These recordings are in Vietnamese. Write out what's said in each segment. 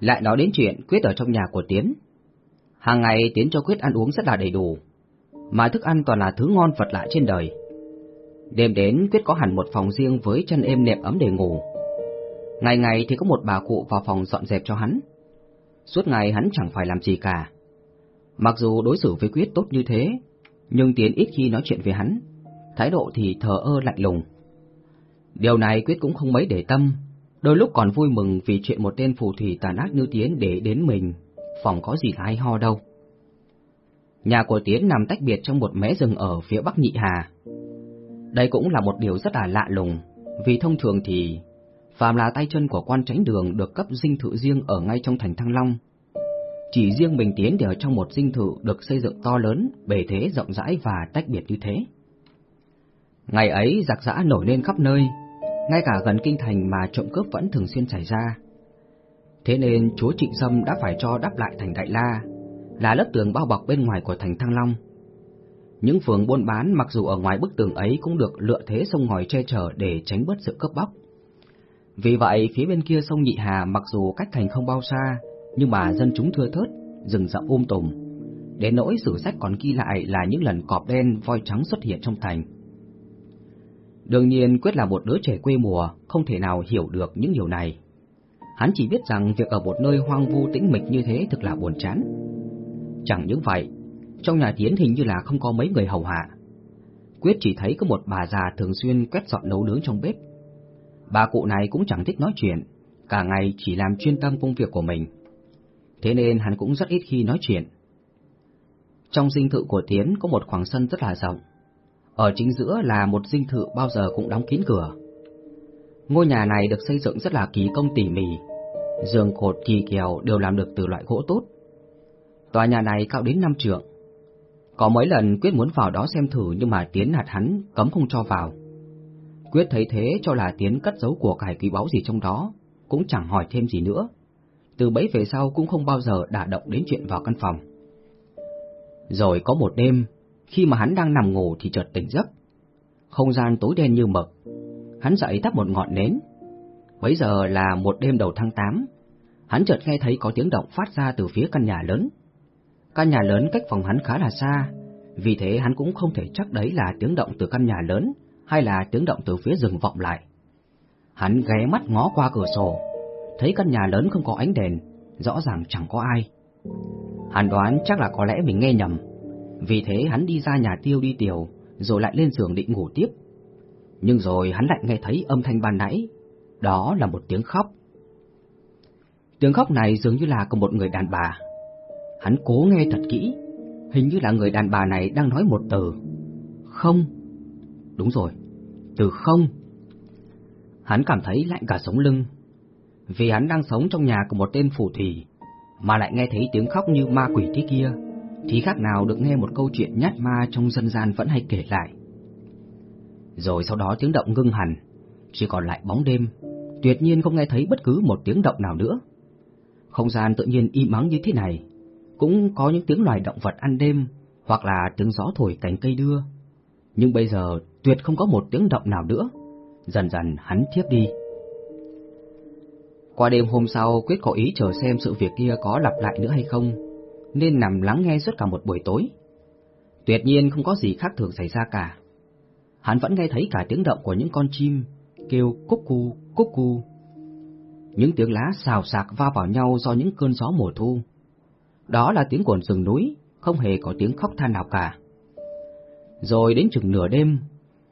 Lại nói đến chuyện Quyết ở trong nhà của Tiến. Hàng ngày Tiến cho Quyết ăn uống rất là đầy đủ, mà thức ăn toàn là thứ ngon vật lạ trên đời. Đêm đến Quyết có hẳn một phòng riêng với chân êm nệm ấm để ngủ. Ngày ngày thì có một bà cụ vào phòng dọn dẹp cho hắn. Suốt ngày hắn chẳng phải làm gì cả. Mặc dù đối xử với Quyết tốt như thế, nhưng Tiến ít khi nói chuyện với hắn, thái độ thì thờ ơ lạnh lùng. Điều này Quyết cũng không mấy để tâm, đôi lúc còn vui mừng vì chuyện một tên phù thủy tàn ác như Tiến để đến mình, phòng có gì là hay ho đâu. Nhà của Tiến nằm tách biệt trong một mé rừng ở phía bắc Nhị Hà. Đây cũng là một điều rất là lạ lùng, vì thông thường thì phàm là tay chân của quan tránh đường được cấp dinh thự riêng ở ngay trong thành Thăng Long. Chỉ riêng mình Tiến thì ở trong một dinh thự được xây dựng to lớn, bề thế rộng rãi và tách biệt như thế. Ngày ấy giặc giã nổi lên khắp nơi, ngay cả gần kinh thành mà trộm cướp vẫn thường xuyên xảy ra. Thế nên chúa Trịnh Sâm đã phải cho đắp lại thành Đại La, là lớp tường bao bọc bên ngoài của thành Thăng Long. Những phường buôn bán mặc dù ở ngoài bức tường ấy cũng được lựa thế sông ngòi che chở để tránh bớt sự cướp bóc. Vì vậy, phía bên kia sông Nhị Hà mặc dù cách thành không bao xa, nhưng mà dân chúng thưa thớt, rừng rậm um tùm. Đến nỗi sử sách còn ghi lại là những lần cọp đen voi trắng xuất hiện trong thành. Đương nhiên Quyết là một đứa trẻ quê mùa, không thể nào hiểu được những điều này. Hắn chỉ biết rằng việc ở một nơi hoang vu tĩnh mịch như thế thực là buồn chán. Chẳng những vậy, trong nhà Tiến hình như là không có mấy người hầu hạ. Quyết chỉ thấy có một bà già thường xuyên quét dọn nấu nướng trong bếp. Bà cụ này cũng chẳng thích nói chuyện, cả ngày chỉ làm chuyên tâm công việc của mình. Thế nên hắn cũng rất ít khi nói chuyện. Trong dinh thự của Tiến có một khoảng sân rất là rộng. Ở chính giữa là một dinh thự bao giờ cũng đóng kín cửa. Ngôi nhà này được xây dựng rất là kỳ công tỉ mỉ, giường cột kỳ kèo đều làm được từ loại gỗ tốt. Tòa nhà này cao đến năm trượng. Có mấy lần Quyết muốn vào đó xem thử nhưng mà Tiến hạt hắn cấm không cho vào. Quyết thấy thế cho là Tiến cất giấu của cải quý báu gì trong đó, cũng chẳng hỏi thêm gì nữa. Từ bấy về sau cũng không bao giờ đả động đến chuyện vào căn phòng. Rồi có một đêm, khi mà hắn đang nằm ngủ thì chợt tỉnh giấc. Không gian tối đen như mực. Hắn dậy thắp một ngọn nến. Bấy giờ là một đêm đầu tháng 8. Hắn chợt nghe thấy có tiếng động phát ra từ phía căn nhà lớn. Căn nhà lớn cách phòng hắn khá là xa, vì thế hắn cũng không thể chắc đấy là tiếng động từ căn nhà lớn hay là tiếng động từ phía rừng vọng lại. Hắn ghé mắt ngó qua cửa sổ, thấy căn nhà lớn không có ánh đèn, rõ ràng chẳng có ai. Hắn đoán chắc là có lẽ mình nghe nhầm, vì thế hắn đi ra nhà tiêu đi tiểu, rồi lại lên giường định ngủ tiếp. Nhưng rồi hắn lại nghe thấy âm thanh ban nãy, đó là một tiếng khóc. Tiếng khóc này dường như là của một người đàn bà. Hắn cố nghe thật kỹ, hình như là người đàn bà này đang nói một từ. Không. Đúng rồi, từ không. Hắn cảm thấy lạnh cả sống lưng, vì hắn đang sống trong nhà của một tên phù thủy, mà lại nghe thấy tiếng khóc như ma quỷ thế kia thì khác nào được nghe một câu chuyện nhát ma trong dân gian vẫn hay kể lại. Rồi sau đó tiếng động ngưng hẳn, chỉ còn lại bóng đêm, tuyệt nhiên không nghe thấy bất cứ một tiếng động nào nữa. Không gian tự nhiên im ắng như thế này, cũng có những tiếng loài động vật ăn đêm, hoặc là tiếng gió thổi cành cây đưa. Nhưng bây giờ tuyệt không có một tiếng động nào nữa, dần dần hắn thiếp đi. Qua đêm hôm sau, Quyết có ý chờ xem sự việc kia có lặp lại nữa hay không, nên nằm lắng nghe suốt cả một buổi tối. Tuyệt nhiên không có gì khác thường xảy ra cả. Hắn vẫn nghe thấy cả tiếng động của những con chim kêu cúc cu, cúc cu. Những tiếng lá xào xạc va vào nhau do những cơn gió mùa thu. Đó là tiếng của rừng núi, không hề có tiếng khóc than nào cả. Rồi đến chừng nửa đêm,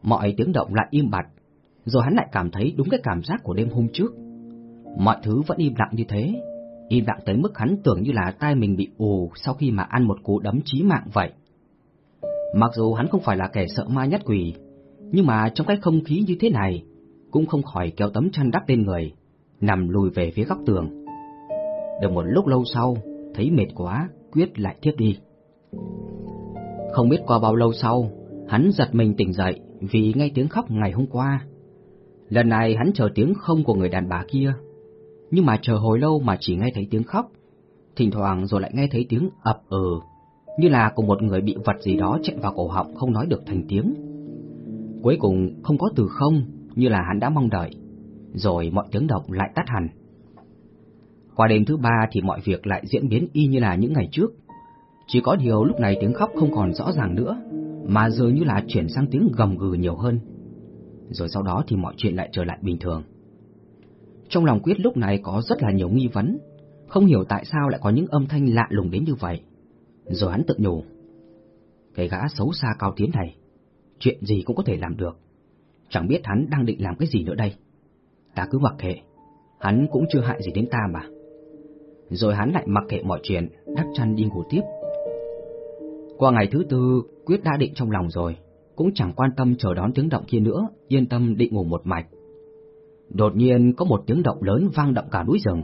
mọi tiếng động lại im bặt, rồi hắn lại cảm thấy đúng cái cảm giác của đêm hôm trước. Mọi thứ vẫn im lặng như thế, im lặng tới mức hắn tưởng như là tai mình bị ù sau khi mà ăn một cú đấm chí mạng vậy. Mặc dù hắn không phải là kẻ sợ ma nhất quỷ, nhưng mà trong cái không khí như thế này, cũng không khỏi kéo tấm chăn đắp lên người, nằm lùi về phía góc tường. Được một lúc lâu sau, thấy mệt quá, quyết lại tiếp đi. Không biết qua bao lâu sau, hắn giật mình tỉnh dậy vì nghe tiếng khóc ngày hôm qua. Lần này hắn chờ tiếng không của người đàn bà kia nhưng mà chờ hồi lâu mà chỉ nghe thấy tiếng khóc, thỉnh thoảng rồi lại nghe thấy tiếng ập ừ, như là của một người bị vật gì đó chạy vào cổ họng không nói được thành tiếng. Cuối cùng không có từ không như là hắn đã mong đợi, rồi mọi tiếng động lại tắt hẳn. Qua đêm thứ ba thì mọi việc lại diễn biến y như là những ngày trước. Chỉ có điều lúc này tiếng khóc không còn rõ ràng nữa, mà dường như là chuyển sang tiếng gầm gừ nhiều hơn. Rồi sau đó thì mọi chuyện lại trở lại bình thường. Trong lòng Quyết lúc này có rất là nhiều nghi vấn, không hiểu tại sao lại có những âm thanh lạ lùng đến như vậy. Rồi hắn tự nhủ, cái gã xấu xa cao tiến này, chuyện gì cũng có thể làm được. Chẳng biết hắn đang định làm cái gì nữa đây. Ta cứ mặc kệ, hắn cũng chưa hại gì đến ta mà. Rồi hắn lại mặc kệ mọi chuyện, đắp chăn đi ngủ tiếp. Qua ngày thứ tư, Quyết đã định trong lòng rồi, cũng chẳng quan tâm chờ đón tiếng động kia nữa, yên tâm định ngủ một mạch. Đột nhiên có một tiếng động lớn vang động cả núi rừng.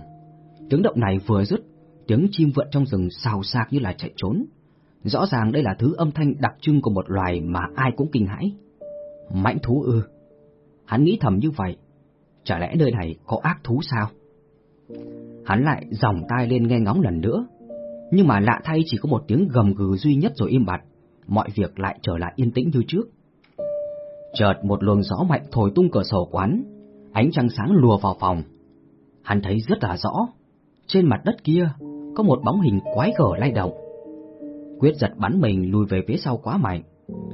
Tiếng động này vừa dứt, tiếng chim vượn trong rừng xào xạc như là chạy trốn. Rõ ràng đây là thứ âm thanh đặc trưng của một loài mà ai cũng kinh hãi. Mãnh thú ư? Hắn nghĩ thầm như vậy. Chả lẽ nơi này có ác thú sao? Hắn lại dòng tai lên nghe ngóng lần nữa. Nhưng mà lạ thay chỉ có một tiếng gầm gừ duy nhất rồi im bặt. Mọi việc lại trở lại yên tĩnh như trước. Chợt một luồng gió mạnh thổi tung cửa sổ quán, ánh trăng sáng lùa vào phòng. Hắn thấy rất là rõ, trên mặt đất kia có một bóng hình quái gở lay động. Quyết giật bắn mình lùi về phía sau quá mạnh.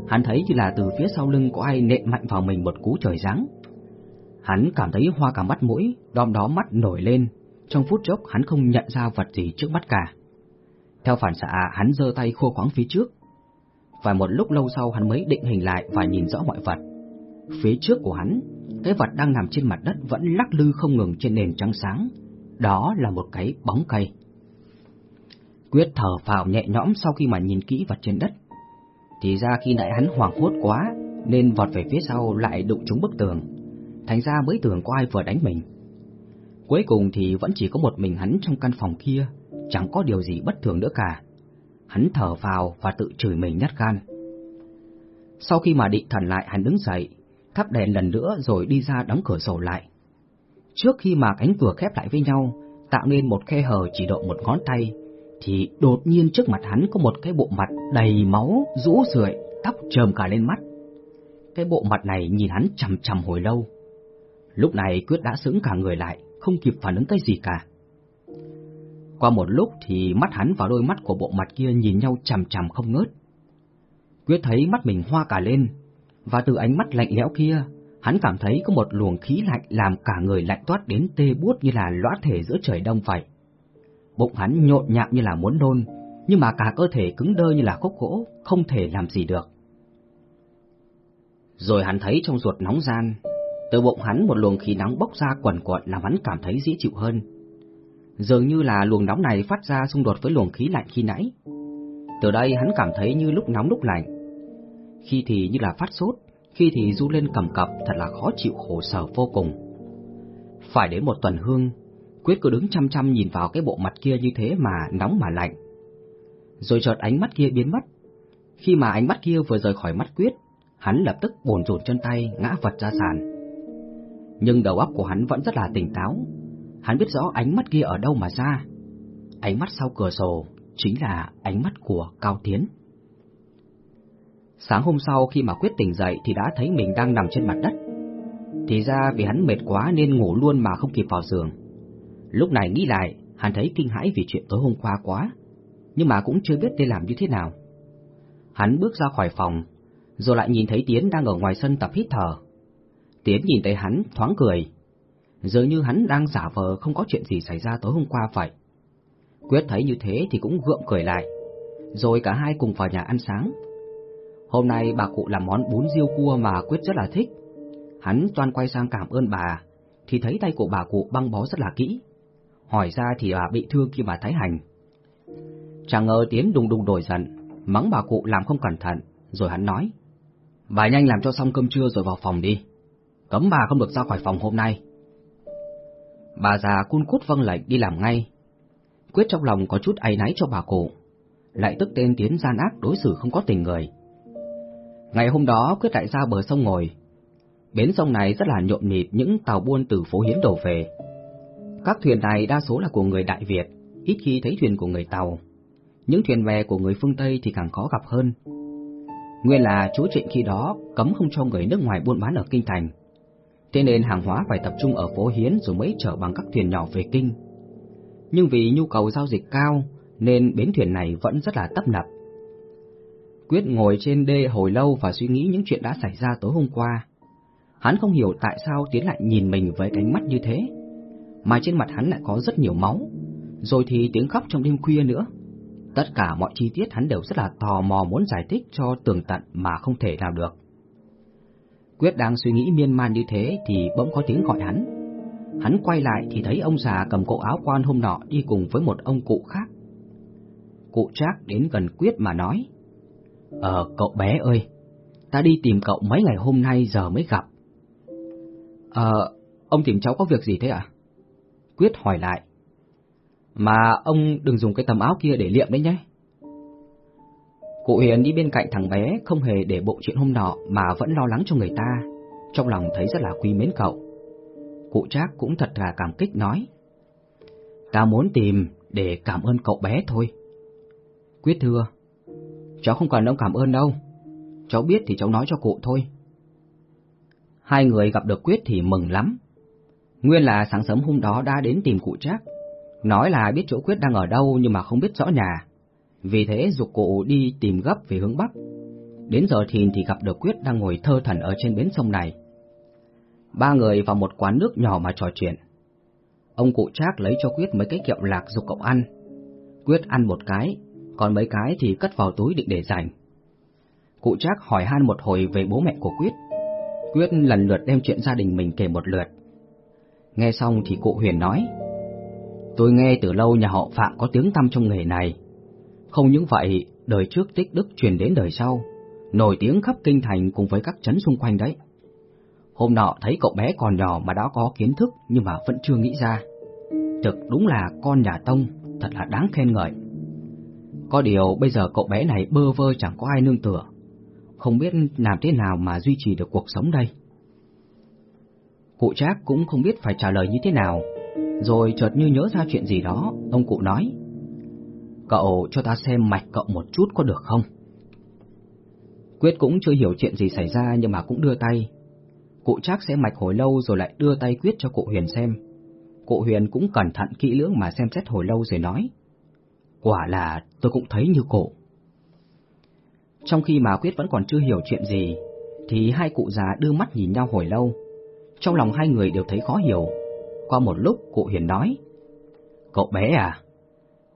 Hắn thấy như là từ phía sau lưng có ai nện mạnh vào mình một cú trời giáng. Hắn cảm thấy hoa cả mắt mũi, đom đó mắt nổi lên. Trong phút chốc hắn không nhận ra vật gì trước mắt cả. Theo phản xạ, hắn giơ tay khô khoáng phía trước. Và một lúc lâu sau hắn mới định hình lại và nhìn rõ mọi vật. Phía trước của hắn, cái vật đang nằm trên mặt đất vẫn lắc lư không ngừng trên nền trắng sáng. Đó là một cái bóng cây. Quyết thở phào nhẹ nhõm sau khi mà nhìn kỹ vật trên đất. Thì ra khi nãy hắn hoảng hốt quá, nên vọt về phía sau lại đụng trúng bức tường. Thành ra mới tưởng có ai vừa đánh mình. Cuối cùng thì vẫn chỉ có một mình hắn trong căn phòng kia, chẳng có điều gì bất thường nữa cả. Hắn thở vào và tự chửi mình nhát gan. Sau khi mà định thần lại hắn đứng dậy, thắp đèn lần nữa rồi đi ra đóng cửa sổ lại. Trước khi mà cánh cửa khép lại với nhau, tạo nên một khe hở chỉ độ một ngón tay, thì đột nhiên trước mặt hắn có một cái bộ mặt đầy máu, rũ rượi, tóc trơm cả lên mắt. Cái bộ mặt này nhìn hắn chầm chầm hồi lâu. Lúc này Quyết đã sững cả người lại, không kịp phản ứng cái gì cả. Qua một lúc thì mắt hắn và đôi mắt của bộ mặt kia nhìn nhau chằm chằm không ngớt. Quyết thấy mắt mình hoa cả lên, và từ ánh mắt lạnh lẽo kia, hắn cảm thấy có một luồng khí lạnh làm cả người lạnh toát đến tê buốt như là lõa thể giữa trời đông vậy. Bụng hắn nhộn nhạo như là muốn nôn, nhưng mà cả cơ thể cứng đơ như là khúc gỗ, không thể làm gì được. Rồi hắn thấy trong ruột nóng gian, từ bụng hắn một luồng khí nóng bốc ra quẩn quẩn làm hắn cảm thấy dễ chịu hơn. Dường như là luồng nóng này phát ra xung đột với luồng khí lạnh khi nãy. Từ đây hắn cảm thấy như lúc nóng lúc lạnh. Khi thì như là phát sốt, khi thì du lên cầm cập thật là khó chịu khổ sở vô cùng. Phải đến một tuần hương, Quyết cứ đứng chăm chăm nhìn vào cái bộ mặt kia như thế mà nóng mà lạnh. Rồi chợt ánh mắt kia biến mất. Khi mà ánh mắt kia vừa rời khỏi mắt Quyết, hắn lập tức bồn rụt chân tay ngã vật ra sàn. Nhưng đầu óc của hắn vẫn rất là tỉnh táo. Hắn biết rõ ánh mắt kia ở đâu mà ra. Ánh mắt sau cửa sổ chính là ánh mắt của Cao Tiến. Sáng hôm sau khi mà Quyết tỉnh dậy thì đã thấy mình đang nằm trên mặt đất. Thì ra vì hắn mệt quá nên ngủ luôn mà không kịp vào giường. Lúc này nghĩ lại, hắn thấy kinh hãi vì chuyện tối hôm qua quá, nhưng mà cũng chưa biết nên làm như thế nào. Hắn bước ra khỏi phòng, rồi lại nhìn thấy Tiến đang ở ngoài sân tập hít thở. Tiến nhìn thấy hắn, thoáng cười. Dường như hắn đang giả vờ không có chuyện gì xảy ra tối hôm qua vậy. Quyết thấy như thế thì cũng gượng cười lại, rồi cả hai cùng vào nhà ăn sáng. Hôm nay bà cụ làm món bún riêu cua mà Quyết rất là thích. Hắn toan quay sang cảm ơn bà, thì thấy tay của bà cụ băng bó rất là kỹ. Hỏi ra thì bà bị thương khi bà thái hành. Chẳng ngờ Tiến đùng đùng đổi giận, mắng bà cụ làm không cẩn thận, rồi hắn nói. Bà nhanh làm cho xong cơm trưa rồi vào phòng đi. Cấm bà không được ra khỏi phòng hôm nay. Bà già cun cút vâng lệnh đi làm ngay. Quyết trong lòng có chút áy náy cho bà cụ, lại tức tên Tiến gian ác đối xử không có tình người. Ngày hôm đó Quyết lại ra bờ sông ngồi. Bến sông này rất là nhộn nhịp những tàu buôn từ phố Hiến đổ về. Các thuyền này đa số là của người Đại Việt, ít khi thấy thuyền của người Tàu. Những thuyền bè của người phương Tây thì càng khó gặp hơn. Nguyên là chúa trịnh khi đó cấm không cho người nước ngoài buôn bán ở Kinh Thành. Thế nên hàng hóa phải tập trung ở phố Hiến rồi mới chở bằng các thuyền nhỏ về Kinh. nhưng vì nhu cầu giao dịch cao nên bến thuyền này vẫn rất là tấp nập. Quyết ngồi trên đê hồi lâu và suy nghĩ những chuyện đã xảy ra tối hôm qua. Hắn không hiểu tại sao Tiến lại nhìn mình với cánh mắt như thế, mà trên mặt hắn lại có rất nhiều máu, rồi thì tiếng khóc trong đêm khuya nữa. Tất cả mọi chi tiết hắn đều rất là tò mò muốn giải thích cho tường tận mà không thể làm được. Quyết đang suy nghĩ miên man như thế thì bỗng có tiếng gọi hắn. Hắn quay lại thì thấy ông già cầm cổ áo quan hôm nọ đi cùng với một ông cụ khác. Cụ Trác đến gần Quyết mà nói, Ờ, cậu bé ơi, ta đi tìm cậu mấy ngày hôm nay giờ mới gặp. Ờ, ông tìm cháu có việc gì thế ạ? À? Quyết hỏi lại. Mà ông đừng dùng cái tấm áo kia để liệm đấy nhé. Cụ hiền đi bên cạnh thằng bé không hề để bộ chuyện hôm nọ mà vẫn lo lắng cho người ta, trong lòng thấy rất là quý mến cậu. Cụ Trác cũng thật là cảm kích nói. Ta muốn tìm để cảm ơn cậu bé thôi. Quyết thưa, cháu không cần ông cảm ơn đâu, cháu biết thì cháu nói cho cụ thôi. Hai người gặp được Quyết thì mừng lắm. Nguyên là sáng sớm hôm đó đã đến tìm cụ Trác, nói là biết chỗ Quyết đang ở đâu nhưng mà không biết rõ nhà vì thế dục cụ đi tìm gấp về hướng Bắc. Đến giờ thìn thì gặp được Quyết đang ngồi thơ thần ở trên bến sông này. Ba người vào một quán nước nhỏ mà trò chuyện. Ông cụ Trác lấy cho Quyết mấy cái kẹo lạc dục cậu ăn. Quyết ăn một cái, còn mấy cái thì cất vào túi định để dành. Cụ Trác hỏi han một hồi về bố mẹ của Quyết. Quyết lần lượt đem chuyện gia đình mình kể một lượt. Nghe xong thì cụ Huyền nói, Tôi nghe từ lâu nhà họ Phạm có tiếng tăm trong nghề này, không những vậy, đời trước tích đức truyền đến đời sau, nổi tiếng khắp kinh thành cùng với các trấn xung quanh đấy. Hôm nọ thấy cậu bé còn nhỏ mà đã có kiến thức nhưng mà vẫn chưa nghĩ ra. Thực đúng là con nhà Tông, thật là đáng khen ngợi. Có điều bây giờ cậu bé này bơ vơ chẳng có ai nương tựa, không biết làm thế nào mà duy trì được cuộc sống đây. Cụ Trác cũng không biết phải trả lời như thế nào, rồi chợt như nhớ ra chuyện gì đó, ông cụ nói. Cậu cho ta xem mạch cậu một chút có được không? Quyết cũng chưa hiểu chuyện gì xảy ra nhưng mà cũng đưa tay. Cụ Trác sẽ mạch hồi lâu rồi lại đưa tay Quyết cho cụ Huyền xem. Cụ Huyền cũng cẩn thận kỹ lưỡng mà xem xét hồi lâu rồi nói. Quả là tôi cũng thấy như cổ. Trong khi mà Quyết vẫn còn chưa hiểu chuyện gì, thì hai cụ già đưa mắt nhìn nhau hồi lâu. Trong lòng hai người đều thấy khó hiểu. Qua một lúc cụ Hiền nói, Cậu bé à,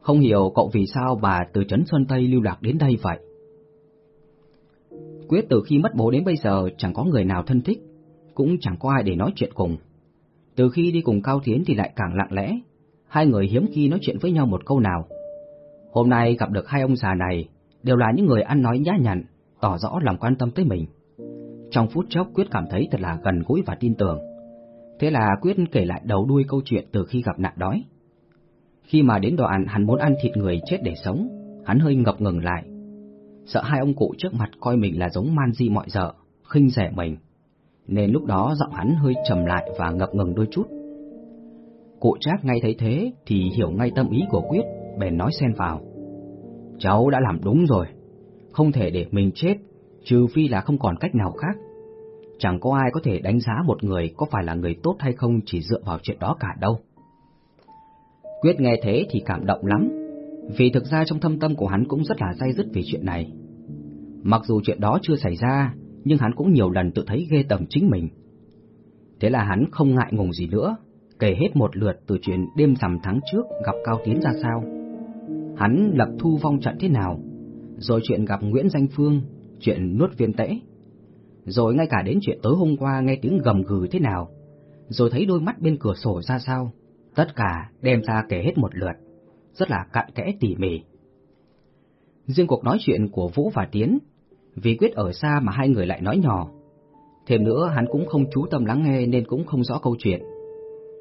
không hiểu cậu vì sao bà từ Trấn Xuân Tây lưu lạc đến đây vậy. Quyết từ khi mất bố đến bây giờ chẳng có người nào thân thích, cũng chẳng có ai để nói chuyện cùng. Từ khi đi cùng Cao thiến thì lại càng lặng lẽ, hai người hiếm khi nói chuyện với nhau một câu nào. Hôm nay gặp được hai ông già này, đều là những người ăn nói nhã nhặn, tỏ rõ lòng quan tâm tới mình. Trong phút chốc Quyết cảm thấy thật là gần gũi và tin tưởng. Thế là Quyết kể lại đầu đuôi câu chuyện từ khi gặp nạn đói. Khi mà đến đoạn hắn muốn ăn thịt người chết để sống, hắn hơi ngập ngừng lại. Sợ hai ông cụ trước mặt coi mình là giống man di mọi giờ khinh rẻ mình, nên lúc đó giọng hắn hơi trầm lại và ngập ngừng đôi chút. Cụ Trác ngay thấy thế thì hiểu ngay tâm ý của Quyết, bèn nói xen vào. Cháu đã làm đúng rồi, không thể để mình chết, trừ phi là không còn cách nào khác. Chẳng có ai có thể đánh giá một người có phải là người tốt hay không chỉ dựa vào chuyện đó cả đâu. Quyết nghe thế thì cảm động lắm, vì thực ra trong thâm tâm của hắn cũng rất là dây dứt về chuyện này. Mặc dù chuyện đó chưa xảy ra, nhưng hắn cũng nhiều lần tự thấy ghê tầm chính mình. Thế là hắn không ngại ngùng gì nữa, kể hết một lượt từ chuyện đêm rằm tháng trước gặp Cao Tiến ra sao. Hắn lập thu vong trận thế nào, rồi chuyện gặp Nguyễn Danh Phương, chuyện nuốt viên tễ, rồi ngay cả đến chuyện tối hôm qua nghe tiếng gầm gừ thế nào, rồi thấy đôi mắt bên cửa sổ ra sao, Tất cả đem ra kể hết một lượt, rất là cặn kẽ tỉ mỉ. Riêng cuộc nói chuyện của Vũ và Tiến, vì quyết ở xa mà hai người lại nói nhỏ. Thêm nữa hắn cũng không chú tâm lắng nghe nên cũng không rõ câu chuyện.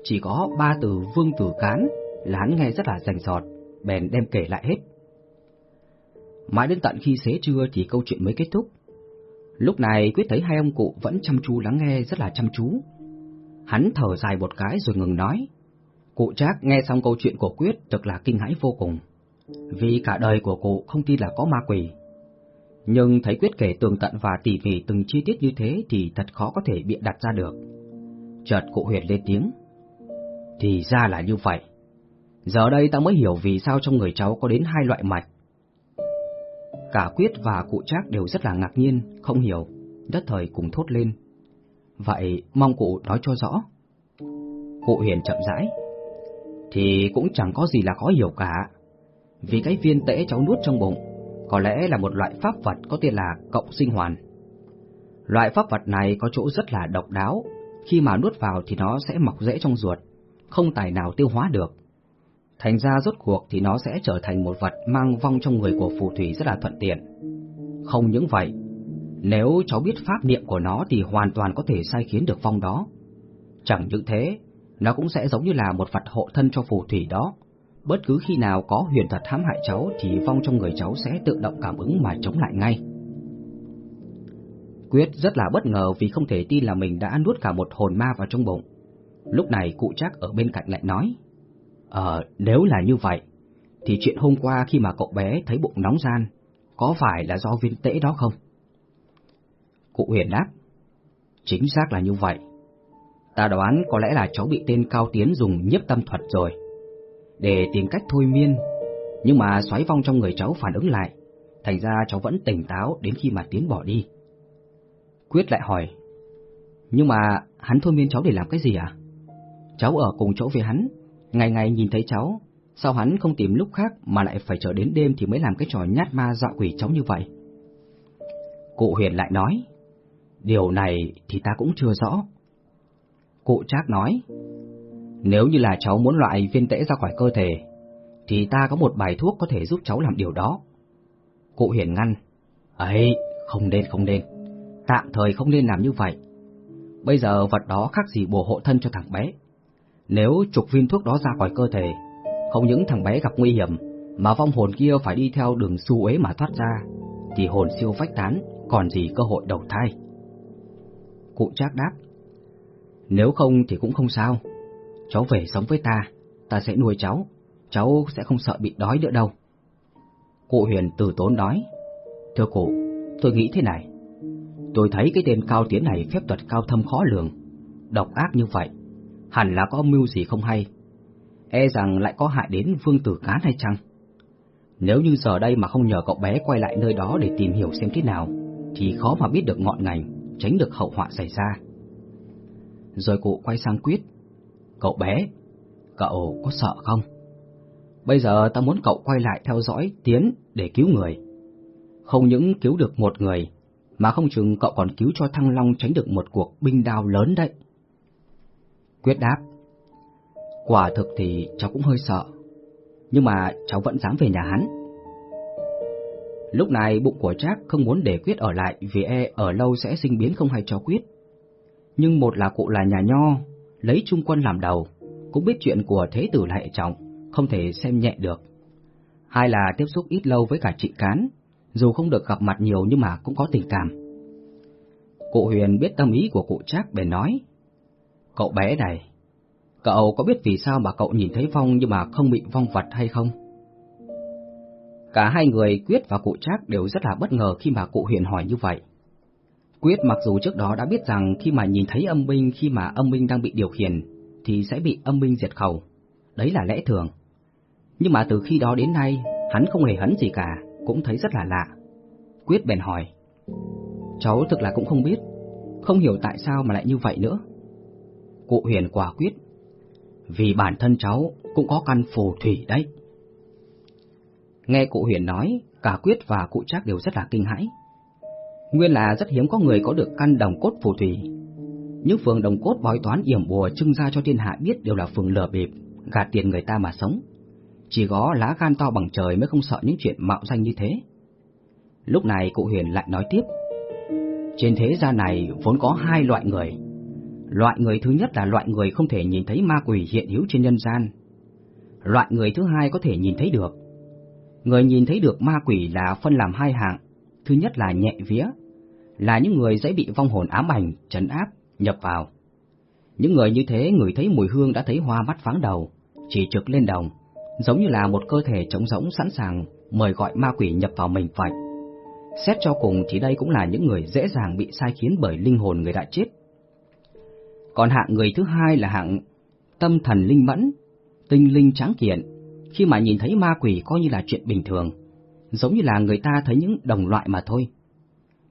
Chỉ có ba từ vương tử cán là hắn nghe rất là rành rọt, bèn đem kể lại hết. Mãi đến tận khi xế trưa thì câu chuyện mới kết thúc. Lúc này quyết thấy hai ông cụ vẫn chăm chú lắng nghe rất là chăm chú. Hắn thở dài một cái rồi ngừng nói. Cụ Trác nghe xong câu chuyện của Quyết thật là kinh hãi vô cùng, vì cả đời của cụ không tin là có ma quỷ. Nhưng thấy Quyết kể tường tận và tỉ mỉ từng chi tiết như thế thì thật khó có thể bịa đặt ra được. Chợt cụ Huyền lên tiếng. Thì ra là như vậy. Giờ đây ta mới hiểu vì sao trong người cháu có đến hai loại mạch. Cả Quyết và cụ Trác đều rất là ngạc nhiên, không hiểu, đất thời cùng thốt lên. Vậy mong cụ nói cho rõ. Cụ Hiền chậm rãi. Thì cũng chẳng có gì là khó hiểu cả. Vì cái viên tễ cháu nuốt trong bụng, có lẽ là một loại pháp vật có tên là cộng sinh hoàn. Loại pháp vật này có chỗ rất là độc đáo, khi mà nuốt vào thì nó sẽ mọc rễ trong ruột, không tài nào tiêu hóa được. Thành ra rốt cuộc thì nó sẽ trở thành một vật mang vong trong người của phù thủy rất là thuận tiện. Không những vậy, nếu cháu biết pháp niệm của nó thì hoàn toàn có thể sai khiến được vong đó. Chẳng những thế, nó cũng sẽ giống như là một vật hộ thân cho phù thủy đó. Bất cứ khi nào có huyền thật hãm hại cháu thì vong trong người cháu sẽ tự động cảm ứng mà chống lại ngay. Quyết rất là bất ngờ vì không thể tin là mình đã nuốt cả một hồn ma vào trong bụng. Lúc này cụ chắc ở bên cạnh lại nói, Ờ, nếu là như vậy, thì chuyện hôm qua khi mà cậu bé thấy bụng nóng gian, có phải là do viên tễ đó không? Cụ huyền đáp, chính xác là như vậy. Ta đoán có lẽ là cháu bị tên Cao Tiến dùng nhiếp tâm thuật rồi, để tìm cách thôi miên, nhưng mà xoáy vong trong người cháu phản ứng lại, thành ra cháu vẫn tỉnh táo đến khi mà Tiến bỏ đi. Quyết lại hỏi, nhưng mà hắn thôi miên cháu để làm cái gì à? Cháu ở cùng chỗ với hắn, ngày ngày nhìn thấy cháu, sao hắn không tìm lúc khác mà lại phải chờ đến đêm thì mới làm cái trò nhát ma dọa quỷ cháu như vậy? Cụ Huyền lại nói, điều này thì ta cũng chưa rõ. Cụ Trác nói, nếu như là cháu muốn loại viên tễ ra khỏi cơ thể, thì ta có một bài thuốc có thể giúp cháu làm điều đó. Cụ Huyền ngăn, ấy, không nên không nên, tạm thời không nên làm như vậy. Bây giờ vật đó khác gì bổ hộ thân cho thằng bé. Nếu trục viên thuốc đó ra khỏi cơ thể, không những thằng bé gặp nguy hiểm, mà vong hồn kia phải đi theo đường su ế mà thoát ra, thì hồn siêu phách tán, còn gì cơ hội đầu thai. Cụ Trác đáp, nếu không thì cũng không sao, cháu về sống với ta, ta sẽ nuôi cháu, cháu sẽ không sợ bị đói nữa đâu. Cụ Huyền từ tốn nói, thưa cụ, tôi nghĩ thế này, tôi thấy cái tên cao tiến này phép thuật cao thâm khó lường, độc ác như vậy, hẳn là có mưu gì không hay, e rằng lại có hại đến vương tử cán hay chăng? Nếu như giờ đây mà không nhờ cậu bé quay lại nơi đó để tìm hiểu xem thế nào, thì khó mà biết được ngọn ngành, tránh được hậu họa xảy ra. Rồi cụ quay sang Quyết. Cậu bé, cậu có sợ không? Bây giờ ta muốn cậu quay lại theo dõi Tiến để cứu người. Không những cứu được một người, mà không chừng cậu còn cứu cho Thăng Long tránh được một cuộc binh đao lớn đấy. Quyết đáp. Quả thực thì cháu cũng hơi sợ, nhưng mà cháu vẫn dám về nhà hắn. Lúc này bụng của Trác không muốn để Quyết ở lại vì e ở lâu sẽ sinh biến không hay cho Quyết. Nhưng một là cụ là nhà nho, lấy trung quân làm đầu, cũng biết chuyện của thế tử lại trọng, không thể xem nhẹ được. Hai là tiếp xúc ít lâu với cả chị cán, dù không được gặp mặt nhiều nhưng mà cũng có tình cảm. Cụ Huyền biết tâm ý của cụ Trác bèn nói, Cậu bé này, cậu có biết vì sao mà cậu nhìn thấy vong nhưng mà không bị vong vật hay không? Cả hai người Quyết và cụ Trác đều rất là bất ngờ khi mà cụ Huyền hỏi như vậy. Quyết mặc dù trước đó đã biết rằng khi mà nhìn thấy âm binh khi mà âm binh đang bị điều khiển thì sẽ bị âm binh diệt khẩu. Đấy là lẽ thường. Nhưng mà từ khi đó đến nay, hắn không hề hấn gì cả, cũng thấy rất là lạ. Quyết bèn hỏi. Cháu thực là cũng không biết, không hiểu tại sao mà lại như vậy nữa. Cụ huyền quả quyết. Vì bản thân cháu cũng có căn phù thủy đấy. Nghe cụ huyền nói, cả Quyết và cụ Trác đều rất là kinh hãi. Nguyên là rất hiếm có người có được căn đồng cốt phù thủy. Những phường đồng cốt bói toán yểm bùa trưng ra cho thiên hạ biết đều là phường lừa bịp, gạt tiền người ta mà sống. Chỉ có lá gan to bằng trời mới không sợ những chuyện mạo danh như thế. Lúc này cụ Huyền lại nói tiếp. Trên thế gian này vốn có hai loại người. Loại người thứ nhất là loại người không thể nhìn thấy ma quỷ hiện hữu trên nhân gian. Loại người thứ hai có thể nhìn thấy được. Người nhìn thấy được ma quỷ là phân làm hai hạng. Thứ nhất là nhẹ vía, là những người dễ bị vong hồn ám ảnh, trấn áp, nhập vào. Những người như thế người thấy mùi hương đã thấy hoa mắt váng đầu, chỉ trực lên đồng, giống như là một cơ thể trống rỗng sẵn sàng mời gọi ma quỷ nhập vào mình vậy. Xét cho cùng thì đây cũng là những người dễ dàng bị sai khiến bởi linh hồn người đã chết. Còn hạng người thứ hai là hạng tâm thần linh mẫn, tinh linh tráng kiện, khi mà nhìn thấy ma quỷ coi như là chuyện bình thường, giống như là người ta thấy những đồng loại mà thôi.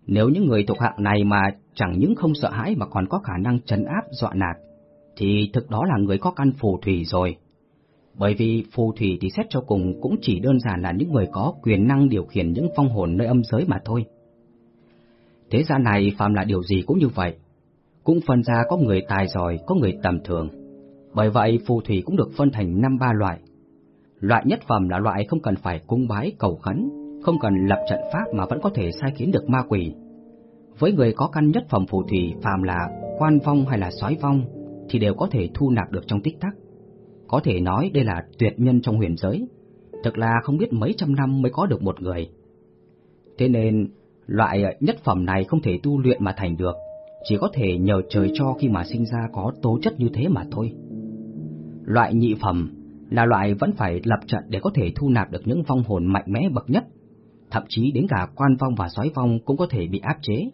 Nếu những người thuộc hạng này mà chẳng những không sợ hãi mà còn có khả năng trấn áp dọa nạt, thì thực đó là người có căn phù thủy rồi. Bởi vì phù thủy thì xét cho cùng cũng chỉ đơn giản là những người có quyền năng điều khiển những phong hồn nơi âm giới mà thôi. Thế gian này phàm là điều gì cũng như vậy, cũng phân ra có người tài giỏi, có người tầm thường. Bởi vậy phù thủy cũng được phân thành năm ba loại. Loại nhất phẩm là loại không cần phải cung bái cầu khấn, không cần lập trận pháp mà vẫn có thể sai khiến được ma quỷ. Với người có căn nhất phẩm phù thủy phàm là quan vong hay là soái vong thì đều có thể thu nạp được trong tích tắc. Có thể nói đây là tuyệt nhân trong huyền giới, thực là không biết mấy trăm năm mới có được một người. Thế nên, loại nhất phẩm này không thể tu luyện mà thành được, chỉ có thể nhờ trời cho khi mà sinh ra có tố chất như thế mà thôi. Loại nhị phẩm là loại vẫn phải lập trận để có thể thu nạp được những vong hồn mạnh mẽ bậc nhất, thậm chí đến cả quan vong và soái vong cũng có thể bị áp chế.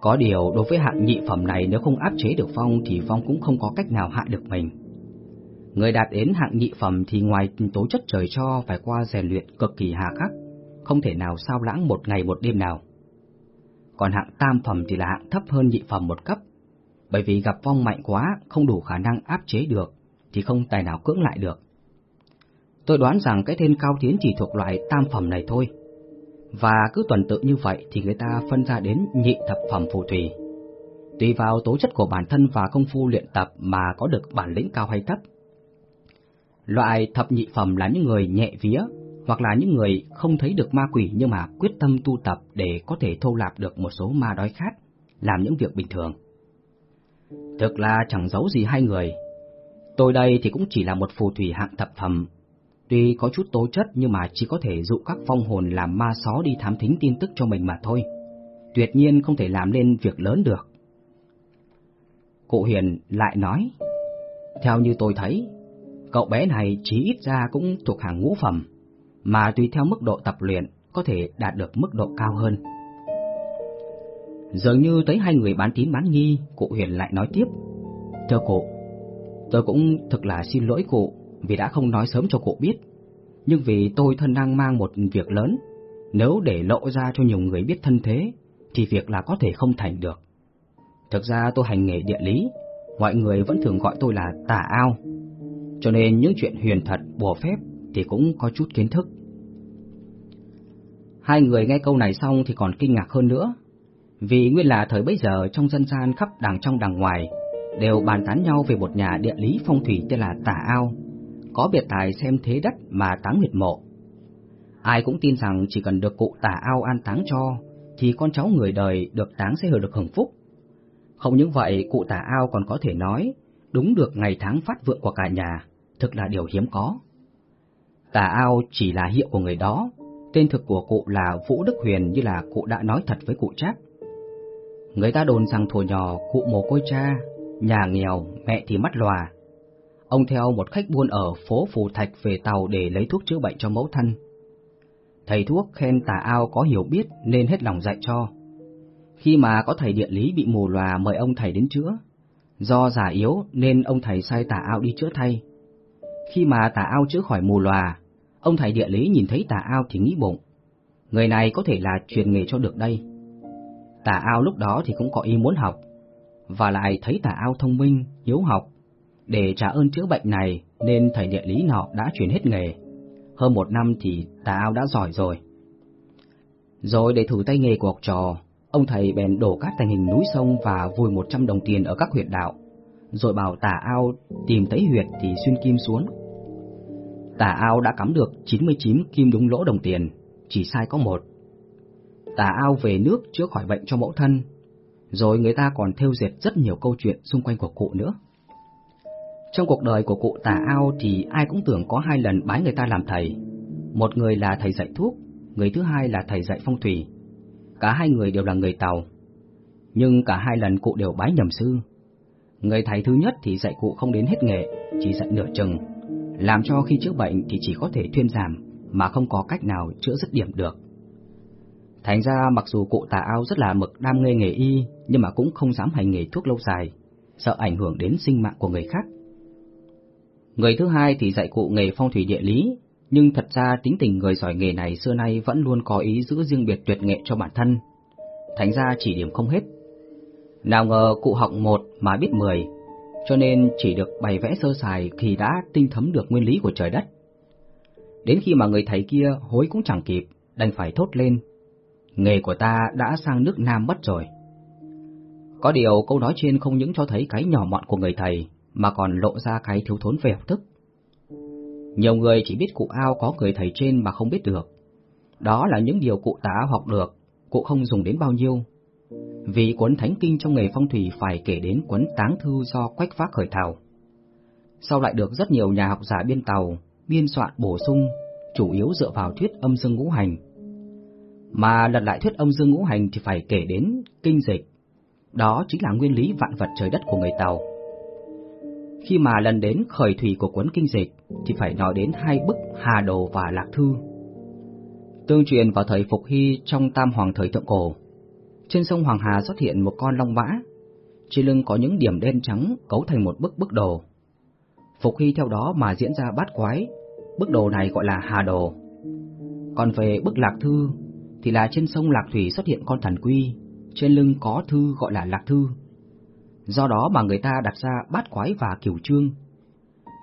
Có điều đối với hạng nhị phẩm này nếu không áp chế được phong thì phong cũng không có cách nào hạ được mình. Người đạt đến hạng nhị phẩm thì ngoài tố chất trời cho phải qua rèn luyện cực kỳ hà khắc, không thể nào sao lãng một ngày một đêm nào. Còn hạng tam phẩm thì là hạng thấp hơn nhị phẩm một cấp, bởi vì gặp phong mạnh quá không đủ khả năng áp chế được thì không tài nào cưỡng lại được. Tôi đoán rằng cái tên cao tiến chỉ thuộc loại tam phẩm này thôi. Và cứ tuần tự như vậy thì người ta phân ra đến nhị thập phẩm phù thủy. Tùy vào tố chất của bản thân và công phu luyện tập mà có được bản lĩnh cao hay thấp. Loại thập nhị phẩm là những người nhẹ vía, hoặc là những người không thấy được ma quỷ nhưng mà quyết tâm tu tập để có thể thâu lạp được một số ma đói khát, làm những việc bình thường. Thực là chẳng giấu gì hai người. Tôi đây thì cũng chỉ là một phù thủy hạng thập phẩm, Tuy có chút tố chất nhưng mà chỉ có thể dụ các phong hồn làm ma só đi thám thính tin tức cho mình mà thôi. Tuyệt nhiên không thể làm nên việc lớn được. Cụ Hiền lại nói, theo như tôi thấy, cậu bé này chí ít ra cũng thuộc hàng ngũ phẩm, mà tùy theo mức độ tập luyện có thể đạt được mức độ cao hơn. Dường như thấy hai người bán tín bán nghi, cụ Huyền lại nói tiếp. Thưa cụ, tôi cũng thực là xin lỗi cụ vì đã không nói sớm cho cụ biết. Nhưng vì tôi thân đang mang một việc lớn, nếu để lộ ra cho nhiều người biết thân thế, thì việc là có thể không thành được. Thực ra tôi hành nghề địa lý, mọi người vẫn thường gọi tôi là tà ao, cho nên những chuyện huyền thật, bùa phép thì cũng có chút kiến thức. Hai người nghe câu này xong thì còn kinh ngạc hơn nữa, vì nguyên là thời bấy giờ trong dân gian khắp đằng trong đằng ngoài đều bàn tán nhau về một nhà địa lý phong thủy tên là tả Ao, có biệt tài xem thế đất mà táng huyệt mộ. Ai cũng tin rằng chỉ cần được cụ tả ao an táng cho, thì con cháu người đời được táng sẽ hưởng được hưởng phúc. Không những vậy, cụ tả ao còn có thể nói, đúng được ngày tháng phát vượng của cả nhà, thực là điều hiếm có. Tà ao chỉ là hiệu của người đó, tên thực của cụ là Vũ Đức Huyền như là cụ đã nói thật với cụ Trác. Người ta đồn rằng thuở nhỏ cụ mồ côi cha, nhà nghèo, mẹ thì mắt lòa, Ông theo một khách buôn ở phố Phù Thạch về tàu để lấy thuốc chữa bệnh cho mẫu thân. Thầy thuốc khen tà ao có hiểu biết nên hết lòng dạy cho. Khi mà có thầy địa lý bị mù lòa mời ông thầy đến chữa. Do già yếu nên ông thầy sai tà ao đi chữa thay. Khi mà tà ao chữa khỏi mù lòa, ông thầy địa lý nhìn thấy tà ao thì nghĩ bụng. Người này có thể là truyền nghề cho được đây. Tà ao lúc đó thì cũng có ý muốn học, và lại thấy tà ao thông minh, hiếu học, để trả ơn chữa bệnh này nên thầy địa lý nọ đã chuyển hết nghề. Hơn một năm thì tà ao đã giỏi rồi. Rồi để thử tay nghề của học trò, ông thầy bèn đổ cát thành hình núi sông và vùi một trăm đồng tiền ở các huyệt đạo, rồi bảo tà ao tìm thấy huyệt thì xuyên kim xuống. Tà ao đã cắm được 99 kim đúng lỗ đồng tiền, chỉ sai có một. Tà ao về nước chữa khỏi bệnh cho mẫu thân, rồi người ta còn theo dệt rất nhiều câu chuyện xung quanh của cụ nữa. Trong cuộc đời của cụ tà ao thì ai cũng tưởng có hai lần bái người ta làm thầy. Một người là thầy dạy thuốc, người thứ hai là thầy dạy phong thủy. Cả hai người đều là người Tàu. Nhưng cả hai lần cụ đều bái nhầm sư. Người thầy thứ nhất thì dạy cụ không đến hết nghề, chỉ dạy nửa chừng, làm cho khi chữa bệnh thì chỉ có thể thuyên giảm, mà không có cách nào chữa dứt điểm được. Thành ra mặc dù cụ tà ao rất là mực đam mê nghề y, nhưng mà cũng không dám hành nghề thuốc lâu dài, sợ ảnh hưởng đến sinh mạng của người khác. Người thứ hai thì dạy cụ nghề phong thủy địa lý, nhưng thật ra tính tình người giỏi nghề này xưa nay vẫn luôn có ý giữ riêng biệt tuyệt nghệ cho bản thân. Thành ra chỉ điểm không hết. Nào ngờ cụ học một mà biết mười, cho nên chỉ được bày vẽ sơ sài thì đã tinh thấm được nguyên lý của trời đất. Đến khi mà người thầy kia hối cũng chẳng kịp, đành phải thốt lên. Nghề của ta đã sang nước Nam mất rồi. Có điều câu nói trên không những cho thấy cái nhỏ mọn của người thầy, mà còn lộ ra cái thiếu thốn về học thức. Nhiều người chỉ biết cụ ao có người thầy trên mà không biết được. Đó là những điều cụ tá học được, cụ không dùng đến bao nhiêu. Vì cuốn thánh kinh trong nghề phong thủy phải kể đến cuốn táng thư do Quách Phác khởi thảo. Sau lại được rất nhiều nhà học giả biên tàu, biên soạn bổ sung, chủ yếu dựa vào thuyết âm dương ngũ hành. Mà lật lại thuyết âm dương ngũ hành thì phải kể đến kinh dịch. Đó chính là nguyên lý vạn vật trời đất của người Tàu. Khi mà lần đến khởi thủy của cuốn kinh dịch thì phải nói đến hai bức Hà Đồ và Lạc Thư. Tương truyền vào thời Phục Hy trong Tam Hoàng thời thượng cổ, trên sông Hoàng Hà xuất hiện một con long mã, trên lưng có những điểm đen trắng cấu thành một bức bức đồ. Phục Hy theo đó mà diễn ra bát quái, bức đồ này gọi là Hà Đồ. Còn về bức Lạc Thư thì là trên sông Lạc Thủy xuất hiện con thần quy, trên lưng có thư gọi là Lạc Thư. Do đó mà người ta đặt ra bát quái và kiểu trương.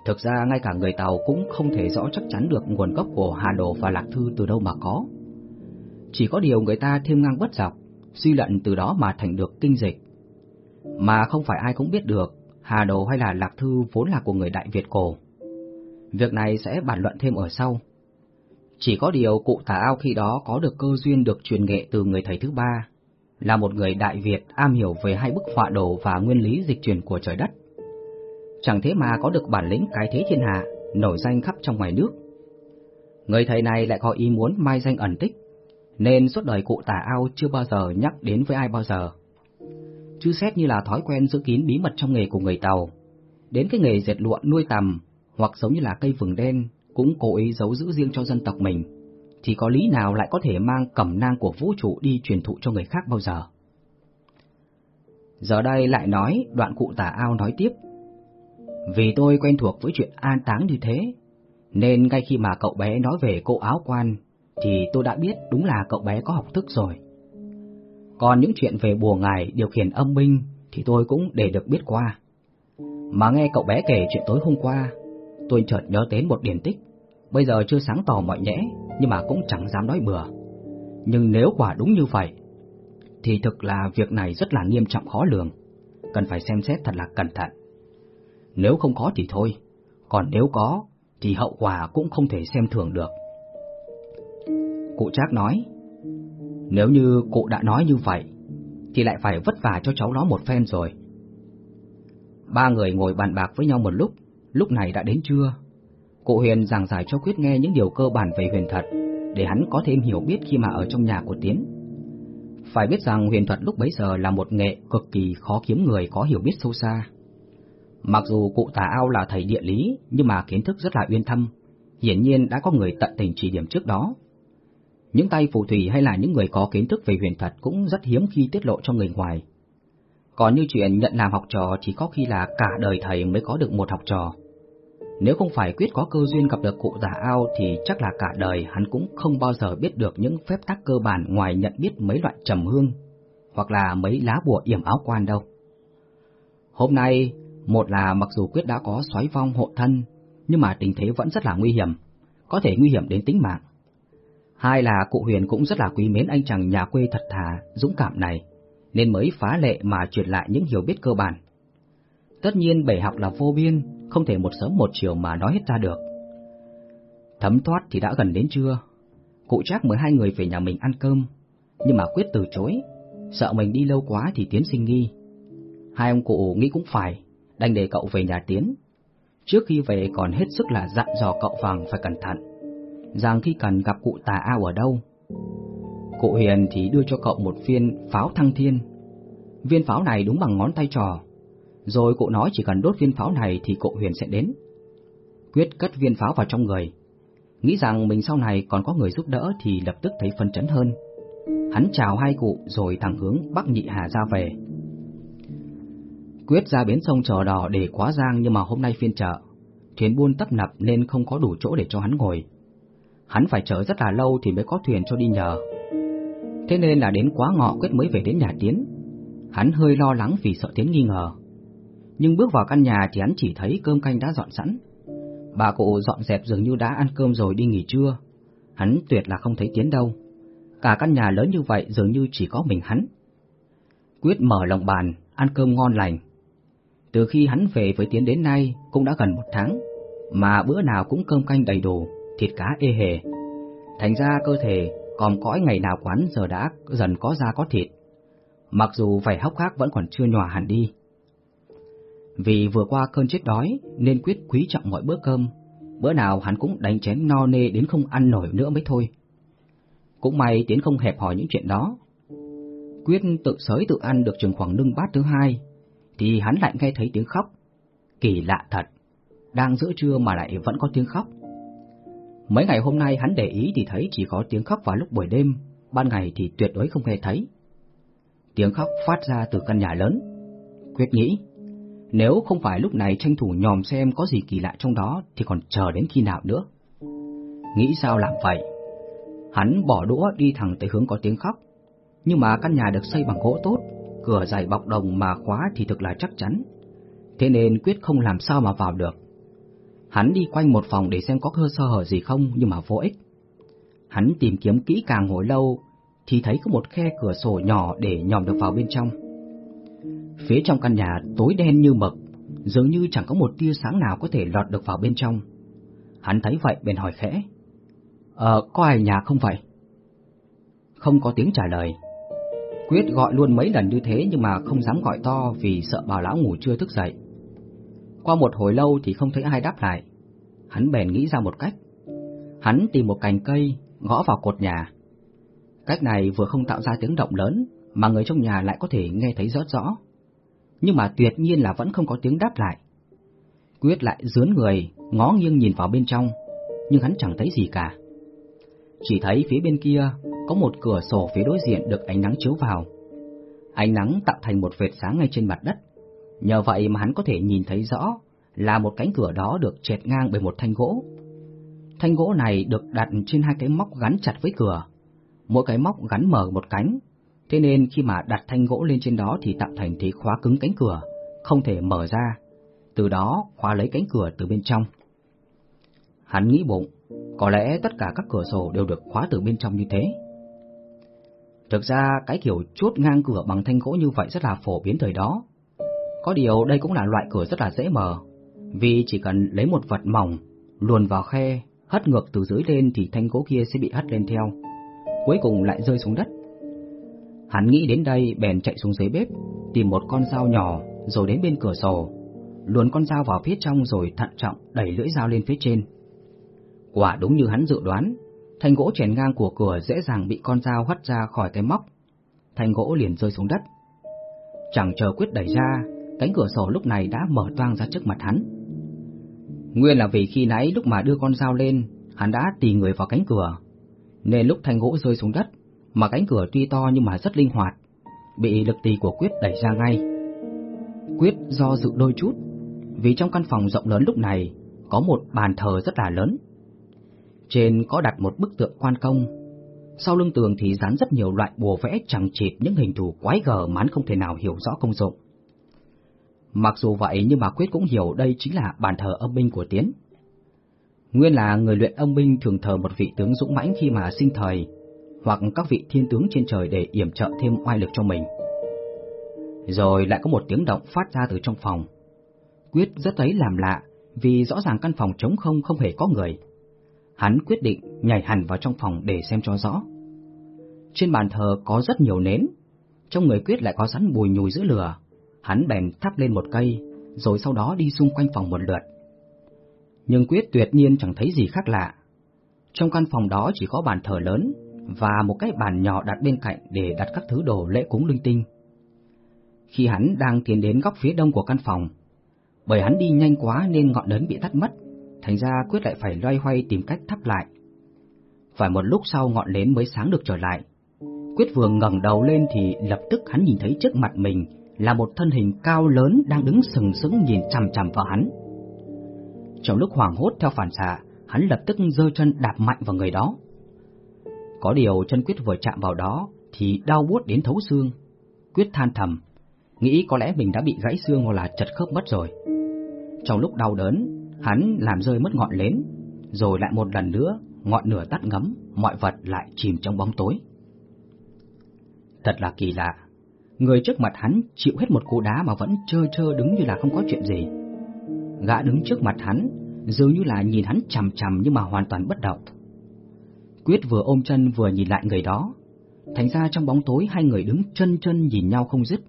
Thực ra ngay cả người Tàu cũng không thể rõ chắc chắn được nguồn gốc của Hà Đồ và Lạc Thư từ đâu mà có. Chỉ có điều người ta thêm ngang bất dọc, suy luận từ đó mà thành được kinh dịch. Mà không phải ai cũng biết được, Hà Đồ hay là Lạc Thư vốn là của người Đại Việt cổ. Việc này sẽ bàn luận thêm ở sau. Chỉ có điều cụ Tả Ao khi đó có được cơ duyên được truyền nghệ từ người thầy thứ ba, là một người Đại Việt am hiểu về hai bức họa đồ và nguyên lý dịch chuyển của trời đất. Chẳng thế mà có được bản lĩnh cái thế thiên hạ, nổi danh khắp trong ngoài nước. Người thầy này lại có ý muốn mai danh ẩn tích, nên suốt đời cụ Tả Ao chưa bao giờ nhắc đến với ai bao giờ. Chứ xét như là thói quen giữ kín bí mật trong nghề của người Tàu, đến cái nghề dệt lụa nuôi tầm hoặc giống như là cây vừng đen cũng cố ý giấu giữ riêng cho dân tộc mình, thì có lý nào lại có thể mang cẩm nang của vũ trụ đi truyền thụ cho người khác bao giờ? Giờ đây lại nói đoạn cụ tả ao nói tiếp. Vì tôi quen thuộc với chuyện an táng như thế, nên ngay khi mà cậu bé nói về cô áo quan, thì tôi đã biết đúng là cậu bé có học thức rồi. Còn những chuyện về bùa ngài điều khiển âm binh thì tôi cũng để được biết qua. Mà nghe cậu bé kể chuyện tối hôm qua, tôi chợt nhớ đến một điển tích. Bây giờ chưa sáng tỏ mọi nhẽ, nhưng mà cũng chẳng dám nói bừa. Nhưng nếu quả đúng như vậy, thì thực là việc này rất là nghiêm trọng khó lường, cần phải xem xét thật là cẩn thận. Nếu không có thì thôi, còn nếu có thì hậu quả cũng không thể xem thường được. Cụ Trác nói, nếu như cụ đã nói như vậy, thì lại phải vất vả cho cháu nó một phen rồi. Ba người ngồi bàn bạc với nhau một lúc, lúc này đã đến trưa. Cụ Huyền giảng giải cho Quyết nghe những điều cơ bản về huyền thuật, để hắn có thêm hiểu biết khi mà ở trong nhà của Tiến. Phải biết rằng huyền thuật lúc bấy giờ là một nghệ cực kỳ khó kiếm người có hiểu biết sâu xa. Mặc dù cụ Tà Ao là thầy địa lý, nhưng mà kiến thức rất là uyên thâm, hiển nhiên đã có người tận tình chỉ điểm trước đó. Những tay phù thủy hay là những người có kiến thức về huyền thuật cũng rất hiếm khi tiết lộ cho người ngoài. Còn như chuyện nhận làm học trò chỉ có khi là cả đời thầy mới có được một học trò. Nếu không phải quyết có cơ duyên gặp được cụ già ao thì chắc là cả đời hắn cũng không bao giờ biết được những phép tắc cơ bản ngoài nhận biết mấy loại trầm hương, hoặc là mấy lá bùa yểm áo quan đâu. Hôm nay, một là mặc dù quyết đã có xoáy vong hộ thân, nhưng mà tình thế vẫn rất là nguy hiểm, có thể nguy hiểm đến tính mạng. Hai là cụ Huyền cũng rất là quý mến anh chàng nhà quê thật thà, dũng cảm này, nên mới phá lệ mà truyền lại những hiểu biết cơ bản. Tất nhiên bể học là vô biên, không thể một sớm một chiều mà nói hết ra được. Thấm thoát thì đã gần đến trưa, cụ chắc mời hai người về nhà mình ăn cơm, nhưng mà quyết từ chối, sợ mình đi lâu quá thì Tiến sinh nghi. Hai ông cụ nghĩ cũng phải, đành để cậu về nhà Tiến. Trước khi về còn hết sức là dặn dò cậu vàng phải cẩn thận, rằng khi cần gặp cụ tà ao ở đâu. Cụ Hiền thì đưa cho cậu một viên pháo thăng thiên. Viên pháo này đúng bằng ngón tay trò, rồi cụ nói chỉ cần đốt viên pháo này thì cụ Huyền sẽ đến. Quyết cất viên pháo vào trong người, nghĩ rằng mình sau này còn có người giúp đỡ thì lập tức thấy phân chấn hơn. Hắn chào hai cụ rồi thẳng hướng Bắc Nhị Hà ra về. Quyết ra bến sông chờ đò để quá giang nhưng mà hôm nay phiên chợ, thuyền buôn tấp nập nên không có đủ chỗ để cho hắn ngồi. Hắn phải chờ rất là lâu thì mới có thuyền cho đi nhờ. Thế nên là đến quá ngọ Quyết mới về đến nhà Tiến. Hắn hơi lo lắng vì sợ Tiến nghi ngờ. Nhưng bước vào căn nhà thì hắn chỉ thấy cơm canh đã dọn sẵn. Bà cụ dọn dẹp dường như đã ăn cơm rồi đi nghỉ trưa. Hắn tuyệt là không thấy Tiến đâu. Cả căn nhà lớn như vậy dường như chỉ có mình hắn. Quyết mở lồng bàn, ăn cơm ngon lành. Từ khi hắn về với Tiến đến nay cũng đã gần một tháng, mà bữa nào cũng cơm canh đầy đủ, thịt cá ê hề. Thành ra cơ thể còn cõi ngày nào quán giờ đã dần có da có thịt. Mặc dù vảy hốc khác vẫn còn chưa nhòa hẳn đi. Vì vừa qua cơn chết đói nên Quyết quý trọng mọi bữa cơm, bữa nào hắn cũng đánh chén no nê đến không ăn nổi nữa mới thôi. Cũng may Tiến không hẹp hỏi những chuyện đó. Quyết tự sới tự ăn được chừng khoảng nưng bát thứ hai, thì hắn lại nghe thấy tiếng khóc. Kỳ lạ thật, đang giữa trưa mà lại vẫn có tiếng khóc. Mấy ngày hôm nay hắn để ý thì thấy chỉ có tiếng khóc vào lúc buổi đêm, ban ngày thì tuyệt đối không nghe thấy. Tiếng khóc phát ra từ căn nhà lớn. Quyết nghĩ, nếu không phải lúc này tranh thủ nhòm xem có gì kỳ lạ trong đó thì còn chờ đến khi nào nữa. Nghĩ sao làm vậy? Hắn bỏ đũa đi thẳng tới hướng có tiếng khóc. Nhưng mà căn nhà được xây bằng gỗ tốt, cửa dày bọc đồng mà khóa thì thực là chắc chắn. Thế nên Quyết không làm sao mà vào được. Hắn đi quanh một phòng để xem có cơ sơ hở gì không nhưng mà vô ích. Hắn tìm kiếm kỹ càng hồi lâu thì thấy có một khe cửa sổ nhỏ để nhòm được vào bên trong. Phía trong căn nhà tối đen như mực, dường như chẳng có một tia sáng nào có thể lọt được vào bên trong. Hắn thấy vậy bèn hỏi khẽ. Ờ, có ai nhà không vậy? Không có tiếng trả lời. Quyết gọi luôn mấy lần như thế nhưng mà không dám gọi to vì sợ bà lão ngủ chưa thức dậy. Qua một hồi lâu thì không thấy ai đáp lại. Hắn bèn nghĩ ra một cách. Hắn tìm một cành cây, gõ vào cột nhà. Cách này vừa không tạo ra tiếng động lớn, mà người trong nhà lại có thể nghe thấy rất rõ. Nhưng mà tuyệt nhiên là vẫn không có tiếng đáp lại. Quyết lại dướn người, ngó nghiêng nhìn vào bên trong, nhưng hắn chẳng thấy gì cả. Chỉ thấy phía bên kia có một cửa sổ phía đối diện được ánh nắng chiếu vào. Ánh nắng tạo thành một vệt sáng ngay trên mặt đất. Nhờ vậy mà hắn có thể nhìn thấy rõ là một cánh cửa đó được chẹt ngang bởi một thanh gỗ. Thanh gỗ này được đặt trên hai cái móc gắn chặt với cửa. Mỗi cái móc gắn mở một cánh, thế nên khi mà đặt thanh gỗ lên trên đó thì tạo thành thế khóa cứng cánh cửa, không thể mở ra. Từ đó khóa lấy cánh cửa từ bên trong. Hắn nghĩ bụng, có lẽ tất cả các cửa sổ đều được khóa từ bên trong như thế. Thực ra cái kiểu chốt ngang cửa bằng thanh gỗ như vậy rất là phổ biến thời đó. Có điều đây cũng là loại cửa rất là dễ mở, vì chỉ cần lấy một vật mỏng, luồn vào khe, hất ngược từ dưới lên thì thanh gỗ kia sẽ bị hất lên theo, cuối cùng lại rơi xuống đất. Hắn nghĩ đến đây bèn chạy xuống dưới bếp, tìm một con dao nhỏ rồi đến bên cửa sổ, luồn con dao vào phía trong rồi thận trọng đẩy lưỡi dao lên phía trên. Quả đúng như hắn dự đoán, thanh gỗ chèn ngang của cửa dễ dàng bị con dao hất ra khỏi cái móc. Thanh gỗ liền rơi xuống đất. Chẳng chờ quyết đẩy ra, cánh cửa sổ lúc này đã mở toang ra trước mặt hắn. Nguyên là vì khi nãy lúc mà đưa con dao lên, hắn đã tì người vào cánh cửa, nên lúc thanh gỗ rơi xuống đất, mà cánh cửa tuy to nhưng mà rất linh hoạt, bị lực tì của Quyết đẩy ra ngay. Quyết do dự đôi chút, vì trong căn phòng rộng lớn lúc này có một bàn thờ rất là lớn. Trên có đặt một bức tượng quan công, sau lưng tường thì dán rất nhiều loại bùa vẽ chẳng chịt những hình thù quái gở mà hắn không thể nào hiểu rõ công dụng. Mặc dù vậy nhưng mà Quyết cũng hiểu đây chính là bàn thờ âm binh của Tiến. Nguyên là người luyện âm binh thường thờ một vị tướng dũng mãnh khi mà sinh thời, hoặc các vị thiên tướng trên trời để yểm trợ thêm oai lực cho mình. Rồi lại có một tiếng động phát ra từ trong phòng. Quyết rất thấy làm lạ, vì rõ ràng căn phòng trống không không hề có người. Hắn quyết định nhảy hẳn vào trong phòng để xem cho rõ. Trên bàn thờ có rất nhiều nến, trong người Quyết lại có sẵn bùi nhùi giữa lửa. Hắn bèn thắp lên một cây, rồi sau đó đi xung quanh phòng một lượt. Nhưng Quyết tuyệt nhiên chẳng thấy gì khác lạ. Trong căn phòng đó chỉ có bàn thờ lớn và một cái bàn nhỏ đặt bên cạnh để đặt các thứ đồ lễ cúng linh tinh. Khi hắn đang tiến đến góc phía đông của căn phòng, bởi hắn đi nhanh quá nên ngọn nến bị tắt mất, thành ra Quyết lại phải loay hoay tìm cách thắp lại. Phải một lúc sau ngọn nến mới sáng được trở lại. Quyết vừa ngẩng đầu lên thì lập tức hắn nhìn thấy trước mặt mình là một thân hình cao lớn đang đứng sừng sững nhìn chằm chằm vào hắn. Trong lúc hoảng hốt theo phản xạ, hắn lập tức giơ chân đạp mạnh vào người đó. Có điều chân Quyết vừa chạm vào đó thì đau buốt đến thấu xương. Quyết than thầm, nghĩ có lẽ mình đã bị gãy xương hoặc là chật khớp mất rồi. Trong lúc đau đớn, hắn làm rơi mất ngọn nến, rồi lại một lần nữa, ngọn lửa tắt ngấm, mọi vật lại chìm trong bóng tối. Thật là kỳ lạ, người trước mặt hắn chịu hết một cú đá mà vẫn trơ trơ đứng như là không có chuyện gì. Gã đứng trước mặt hắn, dường như là nhìn hắn chằm chằm nhưng mà hoàn toàn bất động. Quyết vừa ôm chân vừa nhìn lại người đó, thành ra trong bóng tối hai người đứng chân chân nhìn nhau không dứt.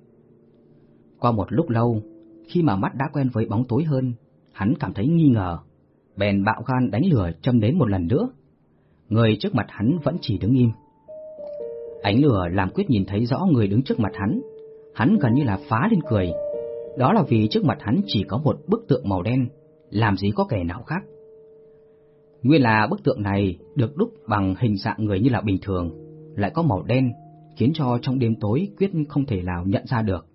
Qua một lúc lâu, khi mà mắt đã quen với bóng tối hơn, hắn cảm thấy nghi ngờ, bèn bạo gan đánh lửa châm đến một lần nữa. Người trước mặt hắn vẫn chỉ đứng im. Ánh lửa làm Quyết nhìn thấy rõ người đứng trước mặt hắn, hắn gần như là phá lên cười. Đó là vì trước mặt hắn chỉ có một bức tượng màu đen, làm gì có kẻ nào khác. Nguyên là bức tượng này được đúc bằng hình dạng người như là bình thường, lại có màu đen, khiến cho trong đêm tối Quyết không thể nào nhận ra được.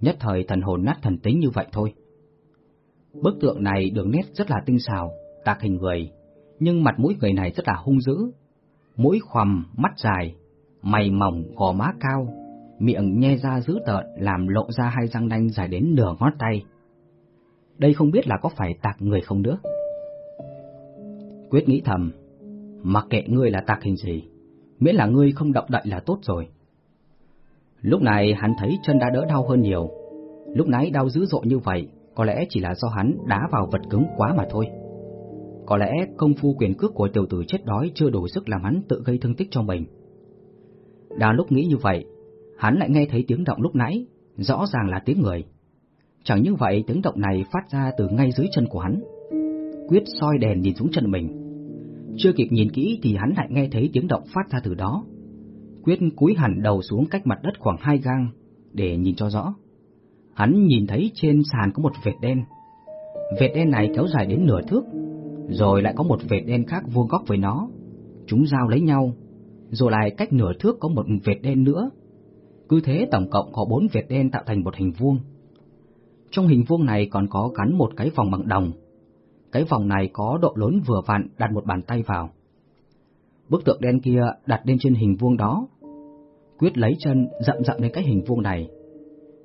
Nhất thời thần hồn nát thần tính như vậy thôi. Bức tượng này đường nét rất là tinh xảo, tạc hình người, nhưng mặt mũi người này rất là hung dữ. Mũi khoằm, mắt dài, mày mỏng, gò má cao, miệng nhe ra dữ tợn làm lộ ra hai răng nanh dài đến nửa ngón tay. Đây không biết là có phải tạc người không nữa. Quyết nghĩ thầm, mặc kệ ngươi là tạc hình gì, miễn là ngươi không động đậy là tốt rồi. Lúc này hắn thấy chân đã đỡ đau hơn nhiều. Lúc nãy đau dữ dội như vậy, có lẽ chỉ là do hắn đá vào vật cứng quá mà thôi. Có lẽ công phu quyền cước của tiểu tử chết đói chưa đủ sức làm hắn tự gây thương tích cho mình. Đang lúc nghĩ như vậy, hắn lại nghe thấy tiếng động lúc nãy, rõ ràng là tiếng người. Chẳng như vậy tiếng động này phát ra từ ngay dưới chân của hắn. Quyết soi đèn nhìn xuống chân mình. Chưa kịp nhìn kỹ thì hắn lại nghe thấy tiếng động phát ra từ đó. Quyết cúi hẳn đầu xuống cách mặt đất khoảng hai gang để nhìn cho rõ. Hắn nhìn thấy trên sàn có một vệt đen. Vệt đen này kéo dài đến nửa thước, rồi lại có một vệt đen khác vuông góc với nó. Chúng giao lấy nhau, rồi lại cách nửa thước có một vệt đen nữa. Cứ thế tổng cộng có bốn vệt đen tạo thành một hình vuông. Trong hình vuông này còn có gắn một cái vòng bằng đồng. Cái vòng này có độ lớn vừa vặn đặt một bàn tay vào. Bức tượng đen kia đặt lên trên hình vuông đó. Quyết lấy chân, dậm dậm lên cái hình vuông này.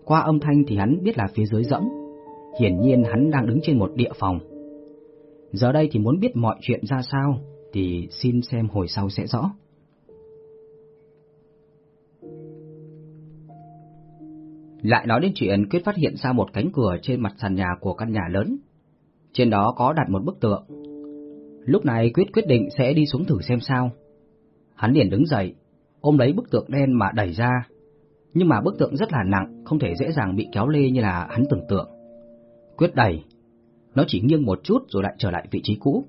Qua âm thanh thì hắn biết là phía dưới rỗng. Hiển nhiên hắn đang đứng trên một địa phòng. Giờ đây thì muốn biết mọi chuyện ra sao thì xin xem hồi sau sẽ rõ. Lại nói đến chuyện Quyết phát hiện ra một cánh cửa trên mặt sàn nhà của căn nhà lớn. Trên đó có đặt một bức tượng. Lúc này Quyết quyết định sẽ đi xuống thử xem sao. Hắn liền đứng dậy, ôm lấy bức tượng đen mà đẩy ra. Nhưng mà bức tượng rất là nặng, không thể dễ dàng bị kéo lê như là hắn tưởng tượng. Quyết đẩy, nó chỉ nghiêng một chút rồi lại trở lại vị trí cũ.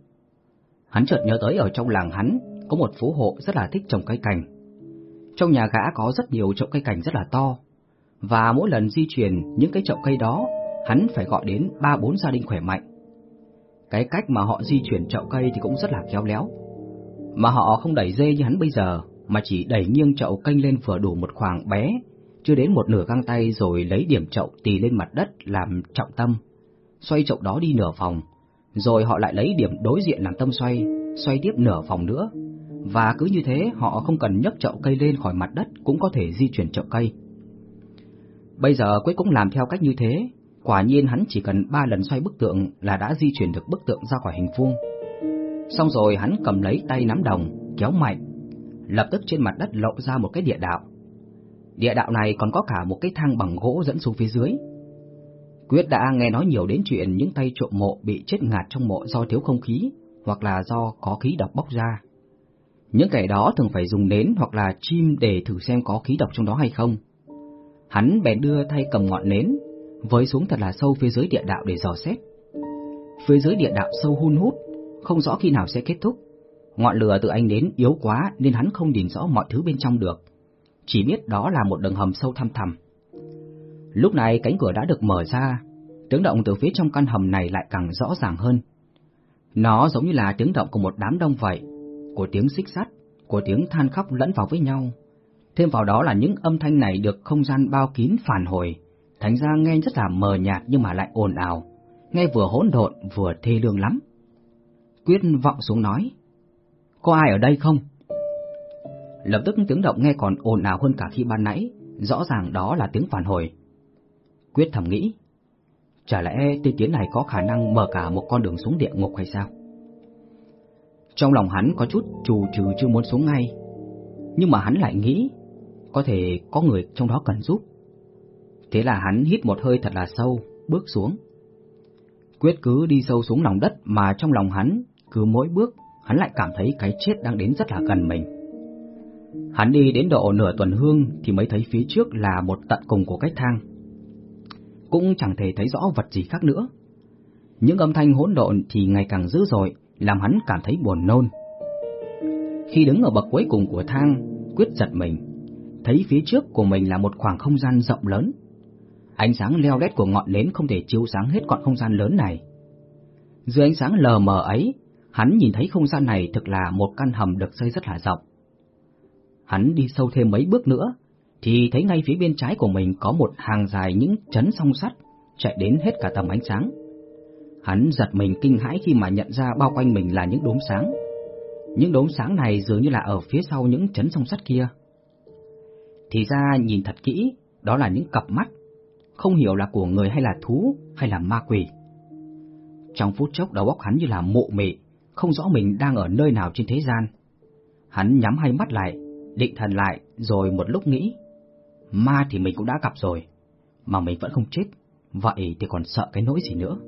Hắn chợt nhớ tới ở trong làng hắn có một phú hộ rất là thích trồng cây cảnh. Trong nhà gã có rất nhiều chậu cây cảnh rất là to, và mỗi lần di chuyển những cái chậu cây đó, hắn phải gọi đến ba bốn gia đình khỏe mạnh. Cái cách mà họ di chuyển chậu cây thì cũng rất là khéo léo. Mà họ không đẩy dê như hắn bây giờ, mà chỉ đẩy nghiêng chậu canh lên vừa đủ một khoảng bé, chưa đến một nửa găng tay rồi lấy điểm chậu tì lên mặt đất làm trọng tâm, xoay chậu đó đi nửa vòng, rồi họ lại lấy điểm đối diện làm tâm xoay, xoay tiếp nửa vòng nữa. Và cứ như thế họ không cần nhấc chậu cây lên khỏi mặt đất cũng có thể di chuyển chậu cây. Bây giờ Quyết cũng làm theo cách như thế, quả nhiên hắn chỉ cần ba lần xoay bức tượng là đã di chuyển được bức tượng ra khỏi hình vuông. Xong rồi hắn cầm lấy tay nắm đồng, kéo mạnh, lập tức trên mặt đất lộ ra một cái địa đạo. Địa đạo này còn có cả một cái thang bằng gỗ dẫn xuống phía dưới. Quyết đã nghe nói nhiều đến chuyện những tay trộm mộ bị chết ngạt trong mộ do thiếu không khí, hoặc là do có khí độc bốc ra. Những kẻ đó thường phải dùng nến hoặc là chim để thử xem có khí độc trong đó hay không. Hắn bèn đưa tay cầm ngọn nến, với xuống thật là sâu phía dưới địa đạo để dò xét. Phía dưới địa đạo sâu hun hút, không rõ khi nào sẽ kết thúc. Ngọn lửa từ anh đến yếu quá nên hắn không nhìn rõ mọi thứ bên trong được, chỉ biết đó là một đường hầm sâu thăm thẳm. Lúc này cánh cửa đã được mở ra, tiếng động từ phía trong căn hầm này lại càng rõ ràng hơn. Nó giống như là tiếng động của một đám đông vậy, của tiếng xích sắt, của tiếng than khóc lẫn vào với nhau. Thêm vào đó là những âm thanh này được không gian bao kín phản hồi, thành ra nghe rất là mờ nhạt nhưng mà lại ồn ào, nghe vừa hỗn độn vừa thê lương lắm. Quyết vọng xuống nói, có ai ở đây không? Lập tức tiếng động nghe còn ồn ào hơn cả khi ban nãy, rõ ràng đó là tiếng phản hồi. Quyết thầm nghĩ, chả lẽ tên tiến này có khả năng mở cả một con đường xuống địa ngục hay sao? Trong lòng hắn có chút trù trừ chưa muốn xuống ngay, nhưng mà hắn lại nghĩ, có thể có người trong đó cần giúp. Thế là hắn hít một hơi thật là sâu, bước xuống. Quyết cứ đi sâu xuống lòng đất mà trong lòng hắn, cứ mỗi bước, hắn lại cảm thấy cái chết đang đến rất là gần mình. Hắn đi đến độ nửa tuần hương thì mới thấy phía trước là một tận cùng của cái thang. Cũng chẳng thể thấy rõ vật gì khác nữa. Những âm thanh hỗn độn thì ngày càng dữ dội, làm hắn cảm thấy buồn nôn. Khi đứng ở bậc cuối cùng của thang, Quyết giật mình, thấy phía trước của mình là một khoảng không gian rộng lớn. Ánh sáng leo lét của ngọn nến không thể chiếu sáng hết khoảng không gian lớn này. Dưới ánh sáng lờ mờ ấy, hắn nhìn thấy không gian này thực là một căn hầm được xây rất là rộng. Hắn đi sâu thêm mấy bước nữa, thì thấy ngay phía bên trái của mình có một hàng dài những chấn song sắt chạy đến hết cả tầm ánh sáng. Hắn giật mình kinh hãi khi mà nhận ra bao quanh mình là những đốm sáng. Những đốm sáng này dường như là ở phía sau những chấn song sắt kia. Thì ra nhìn thật kỹ, đó là những cặp mắt, không hiểu là của người hay là thú hay là ma quỷ. Trong phút chốc đầu óc hắn như là mộ mị, không rõ mình đang ở nơi nào trên thế gian. Hắn nhắm hai mắt lại, định thần lại rồi một lúc nghĩ, ma thì mình cũng đã gặp rồi, mà mình vẫn không chết, vậy thì còn sợ cái nỗi gì nữa.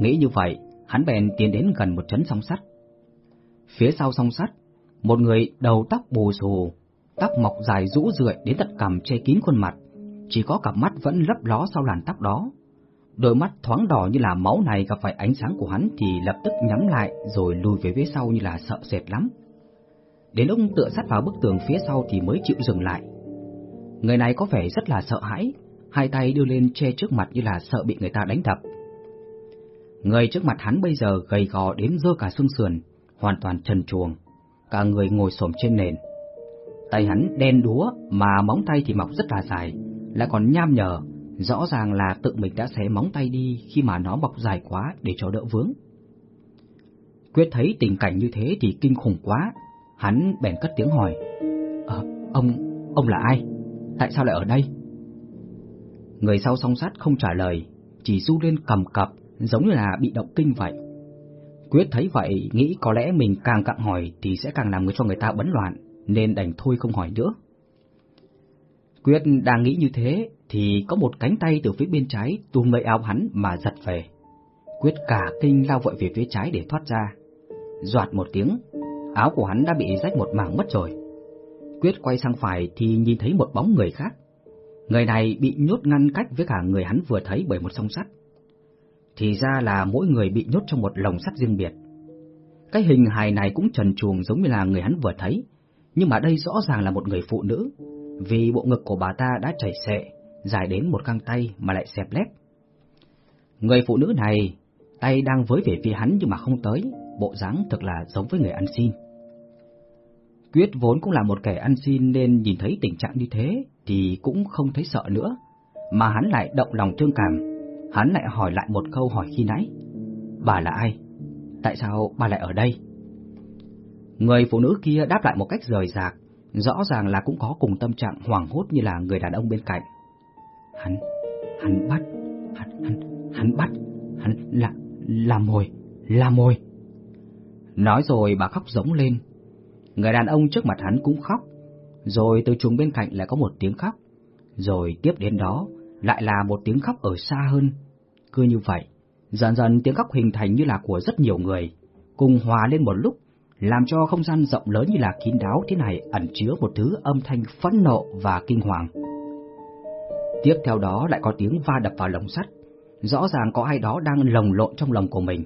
Nghĩ như vậy, hắn bèn tiến đến gần một chấn song sắt. Phía sau song sắt, một người đầu tóc bù xù, tóc mọc dài rũ rượi đến tận cằm che kín khuôn mặt, chỉ có cặp mắt vẫn lấp ló sau làn tóc đó. Đôi mắt thoáng đỏ như là máu này gặp phải ánh sáng của hắn thì lập tức nhắm lại rồi lùi về phía sau như là sợ sệt lắm. Đến lúc tựa sát vào bức tường phía sau thì mới chịu dừng lại. Người này có vẻ rất là sợ hãi, hai tay đưa lên che trước mặt như là sợ bị người ta đánh đập. Người trước mặt hắn bây giờ gầy gò đến dơ cả xương sườn, hoàn toàn trần truồng, cả người ngồi xổm trên nền. Tay hắn đen đúa mà móng tay thì mọc rất là dài, lại còn nham nhở, rõ ràng là tự mình đã xé móng tay đi khi mà nó mọc dài quá để cho đỡ vướng. Quyết thấy tình cảnh như thế thì kinh khủng quá, hắn bèn cất tiếng hỏi: "Ờ, ông, ông là ai? Tại sao lại ở đây?" Người sau song sát không trả lời, chỉ du lên cầm cập, giống như là bị động kinh vậy. Quyết thấy vậy, nghĩ có lẽ mình càng cặn hỏi thì sẽ càng làm người cho người ta bấn loạn, nên đành thôi không hỏi nữa. Quyết đang nghĩ như thế thì có một cánh tay từ phía bên trái túm lấy áo hắn mà giật về. Quyết cả kinh lao vội về phía trái để thoát ra. Doạt một tiếng, áo của hắn đã bị rách một mảng mất rồi. Quyết quay sang phải thì nhìn thấy một bóng người khác. Người này bị nhốt ngăn cách với cả người hắn vừa thấy bởi một song sắt. Thì ra là mỗi người bị nhốt trong một lồng sắt riêng biệt. Cái hình hài này cũng trần truồng giống như là người hắn vừa thấy, nhưng mà đây rõ ràng là một người phụ nữ, vì bộ ngực của bà ta đã chảy xệ, dài đến một găng tay mà lại xẹp lép. Người phụ nữ này, tay đang với về phía hắn nhưng mà không tới, bộ dáng thật là giống với người ăn xin. Quyết vốn cũng là một kẻ ăn xin nên nhìn thấy tình trạng như thế thì cũng không thấy sợ nữa, mà hắn lại động lòng thương cảm. Hắn lại hỏi lại một câu hỏi khi nãy. Bà là ai? Tại sao bà lại ở đây? Người phụ nữ kia đáp lại một cách rời rạc, rõ ràng là cũng có cùng tâm trạng hoảng hốt như là người đàn ông bên cạnh. Hắn, hắn bắt, hắn, hắn, hắn bắt, hắn là, là mồi, là mồi. Nói rồi bà khóc giống lên. Người đàn ông trước mặt hắn cũng khóc, rồi từ chuồng bên cạnh lại có một tiếng khóc, rồi tiếp đến đó lại là một tiếng khóc ở xa hơn. Cứ như vậy, dần dần tiếng khóc hình thành như là của rất nhiều người, cùng hòa lên một lúc, làm cho không gian rộng lớn như là kín đáo thế này ẩn chứa một thứ âm thanh phẫn nộ và kinh hoàng. Tiếp theo đó lại có tiếng va đập vào lồng sắt, rõ ràng có ai đó đang lồng lộn trong lòng của mình.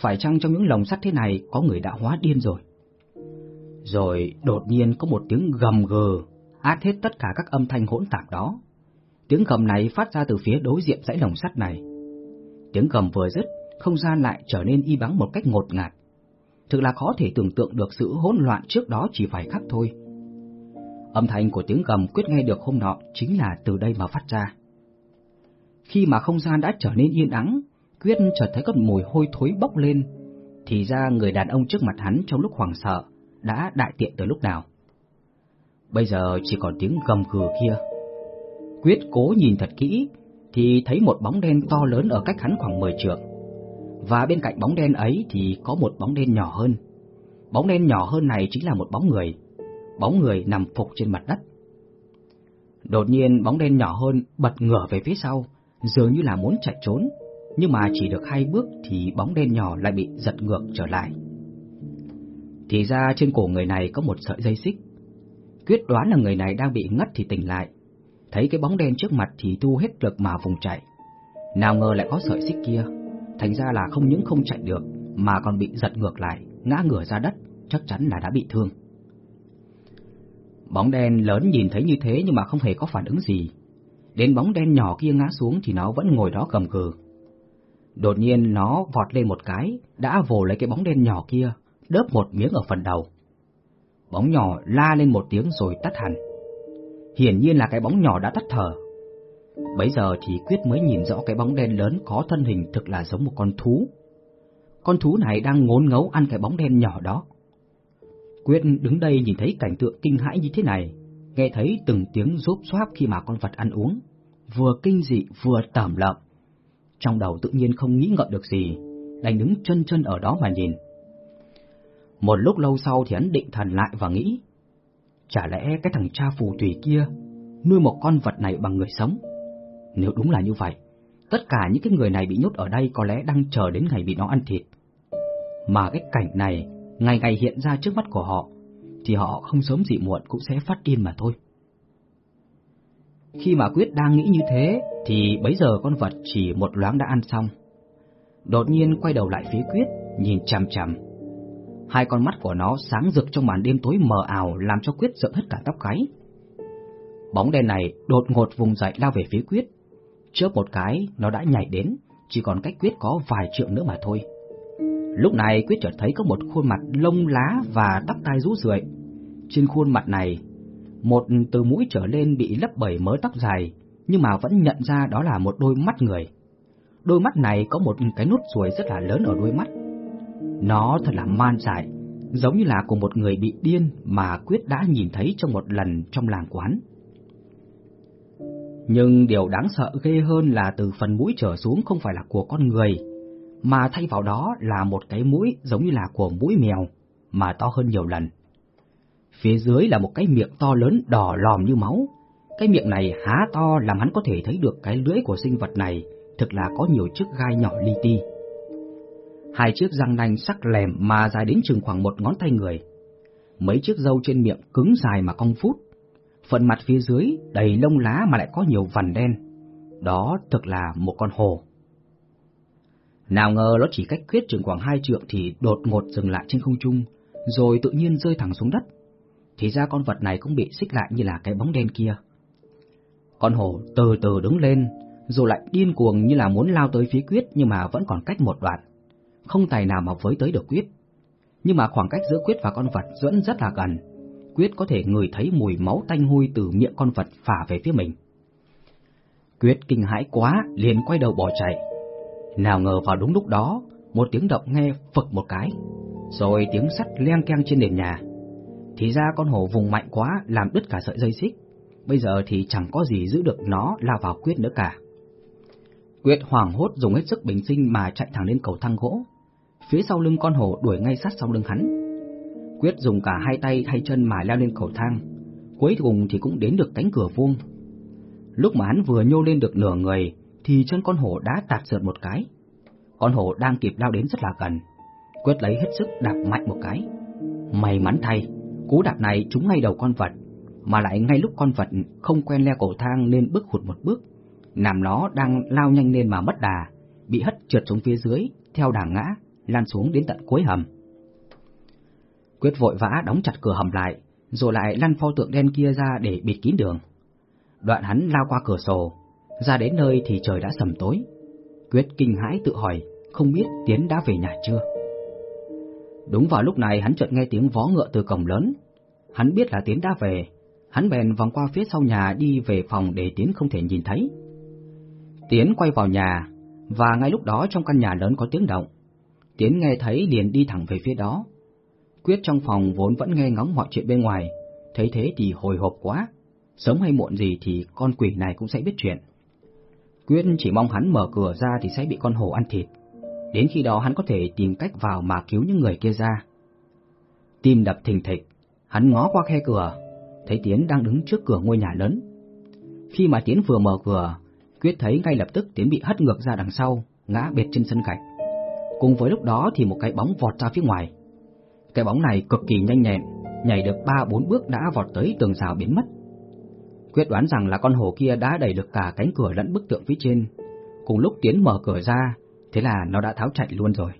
Phải chăng trong những lồng sắt thế này có người đã hóa điên rồi? Rồi đột nhiên có một tiếng gầm gừ, át hết tất cả các âm thanh hỗn tạp đó. Tiếng gầm này phát ra từ phía đối diện dãy lồng sắt này. Tiếng gầm vừa dứt, không gian lại trở nên y bắn một cách ngột ngạt. Thực là khó thể tưởng tượng được sự hỗn loạn trước đó chỉ vài khắc thôi. Âm thanh của tiếng gầm quyết nghe được hôm nọ chính là từ đây mà phát ra. Khi mà không gian đã trở nên yên ắng, Quyết chợt thấy có mùi hôi thối bốc lên, thì ra người đàn ông trước mặt hắn trong lúc hoảng sợ đã đại tiện từ lúc nào. Bây giờ chỉ còn tiếng gầm gừ kia. Quyết cố nhìn thật kỹ thì thấy một bóng đen to lớn ở cách hắn khoảng 10 trượng. Và bên cạnh bóng đen ấy thì có một bóng đen nhỏ hơn. Bóng đen nhỏ hơn này chính là một bóng người. Bóng người nằm phục trên mặt đất. Đột nhiên bóng đen nhỏ hơn bật ngửa về phía sau, dường như là muốn chạy trốn, nhưng mà chỉ được hai bước thì bóng đen nhỏ lại bị giật ngược trở lại. Thì ra trên cổ người này có một sợi dây xích. Quyết đoán là người này đang bị ngất thì tỉnh lại, thấy cái bóng đen trước mặt thì thu hết lực mà vùng chạy. Nào ngờ lại có sợi xích kia, thành ra là không những không chạy được mà còn bị giật ngược lại, ngã ngửa ra đất, chắc chắn là đã bị thương. Bóng đen lớn nhìn thấy như thế nhưng mà không hề có phản ứng gì. Đến bóng đen nhỏ kia ngã xuống thì nó vẫn ngồi đó cầm cừ. Đột nhiên nó vọt lên một cái, đã vồ lấy cái bóng đen nhỏ kia, đớp một miếng ở phần đầu. Bóng nhỏ la lên một tiếng rồi tắt hẳn. Hiển nhiên là cái bóng nhỏ đã tắt thở. Bấy giờ thì Quyết mới nhìn rõ cái bóng đen lớn có thân hình thực là giống một con thú. Con thú này đang ngốn ngấu ăn cái bóng đen nhỏ đó. Quyết đứng đây nhìn thấy cảnh tượng kinh hãi như thế này, nghe thấy từng tiếng rốp xoáp khi mà con vật ăn uống, vừa kinh dị vừa tẩm lợm. Trong đầu tự nhiên không nghĩ ngợi được gì, đành đứng chân chân ở đó mà nhìn. Một lúc lâu sau thì hắn định thần lại và nghĩ, chả lẽ cái thằng cha phù thủy kia nuôi một con vật này bằng người sống? Nếu đúng là như vậy, tất cả những cái người này bị nhốt ở đây có lẽ đang chờ đến ngày bị nó ăn thịt. Mà cái cảnh này ngày ngày hiện ra trước mắt của họ, thì họ không sớm gì muộn cũng sẽ phát điên mà thôi. Khi mà Quyết đang nghĩ như thế, thì bấy giờ con vật chỉ một loáng đã ăn xong. Đột nhiên quay đầu lại phía Quyết, nhìn chằm chằm. Hai con mắt của nó sáng rực trong màn đêm tối mờ ảo làm cho Quyết sợ hết cả tóc gáy. Bóng đen này đột ngột vùng dậy lao về phía Quyết. Chớp một cái, nó đã nhảy đến, chỉ còn cách Quyết có vài triệu nữa mà thôi. Lúc này Quyết chợt thấy có một khuôn mặt lông lá và tóc tai rũ rượi. Trên khuôn mặt này, một từ mũi trở lên bị lấp bởi mớ tóc dài, nhưng mà vẫn nhận ra đó là một đôi mắt người. Đôi mắt này có một cái nút ruồi rất là lớn ở đôi mắt. Nó thật là man dại, giống như là của một người bị điên mà Quyết đã nhìn thấy trong một lần trong làng quán. Nhưng điều đáng sợ ghê hơn là từ phần mũi trở xuống không phải là của con người, mà thay vào đó là một cái mũi giống như là của mũi mèo, mà to hơn nhiều lần. Phía dưới là một cái miệng to lớn đỏ lòm như máu. Cái miệng này há to làm hắn có thể thấy được cái lưỡi của sinh vật này thực là có nhiều chiếc gai nhỏ li ti. Hai chiếc răng nanh sắc lèm mà dài đến chừng khoảng một ngón tay người. Mấy chiếc râu trên miệng cứng dài mà cong phút. Phần mặt phía dưới đầy lông lá mà lại có nhiều vằn đen. Đó thực là một con hồ. Nào ngờ nó chỉ cách quyết chừng khoảng hai trượng thì đột ngột dừng lại trên không trung, rồi tự nhiên rơi thẳng xuống đất. Thì ra con vật này cũng bị xích lại như là cái bóng đen kia. Con hổ từ từ đứng lên, rồi lại điên cuồng như là muốn lao tới phía quyết nhưng mà vẫn còn cách một đoạn. Không tài nào mà với tới được quyết. Nhưng mà khoảng cách giữa quyết và con vật vẫn rất là gần. Quyết có thể ngửi thấy mùi máu tanh hôi từ miệng con vật phả về phía mình. Quyết kinh hãi quá, liền quay đầu bỏ chạy. Nào ngờ vào đúng lúc đó, một tiếng động nghe phực một cái, rồi tiếng sắt leng keng trên nền nhà. Thì ra con hổ vùng mạnh quá làm đứt cả sợi dây xích, bây giờ thì chẳng có gì giữ được nó lao vào Quyết nữa cả. Quyết hoảng hốt dùng hết sức bình sinh mà chạy thẳng lên cầu thang gỗ. Phía sau lưng con hổ đuổi ngay sát sau lưng hắn. Quyết dùng cả hai tay hai chân mà leo lên cầu thang, cuối cùng thì cũng đến được cánh cửa vuông. Lúc mà hắn vừa nhô lên được nửa người thì chân con hổ đã tạt sượt một cái. Con hổ đang kịp lao đến rất là gần, quyết lấy hết sức đạp mạnh một cái. May mắn thay, cú đạp này trúng ngay đầu con vật, mà lại ngay lúc con vật không quen leo cầu thang nên bước hụt một bước, làm nó đang lao nhanh lên mà mất đà, bị hất trượt xuống phía dưới, theo đà ngã, lan xuống đến tận cuối hầm. Quyết vội vã đóng chặt cửa hầm lại, rồi lại lăn pho tượng đen kia ra để bịt kín đường. Đoạn hắn lao qua cửa sổ, ra đến nơi thì trời đã sầm tối. Quyết kinh hãi tự hỏi, không biết Tiến đã về nhà chưa? Đúng vào lúc này hắn chợt nghe tiếng vó ngựa từ cổng lớn. Hắn biết là Tiến đã về, hắn bèn vòng qua phía sau nhà đi về phòng để Tiến không thể nhìn thấy. Tiến quay vào nhà, Và ngay lúc đó trong căn nhà lớn có tiếng động. Tiến nghe thấy liền đi thẳng về phía đó. Quyết trong phòng vốn vẫn nghe ngóng mọi chuyện bên ngoài, thấy thế thì hồi hộp quá. Sớm hay muộn gì thì con quỷ này cũng sẽ biết chuyện. Quyết chỉ mong hắn mở cửa ra thì sẽ bị con hổ ăn thịt. Đến khi đó hắn có thể tìm cách vào mà cứu những người kia ra. Tim đập thình thịch, hắn ngó qua khe cửa, thấy Tiến đang đứng trước cửa ngôi nhà lớn. Khi mà Tiến vừa mở cửa, Quyết thấy ngay lập tức Tiến bị hất ngược ra đằng sau, ngã bệt trên sân gạch. Cùng với lúc đó thì một cái bóng vọt ra phía ngoài. Cái bóng này cực kỳ nhanh nhẹn, nhảy được ba bốn bước đã vọt tới tường rào biến mất. Quyết đoán rằng là con hổ kia đã đẩy được cả cánh cửa lẫn bức tượng phía trên. Cùng lúc Tiến mở cửa ra, thế là nó đã tháo chạy luôn rồi.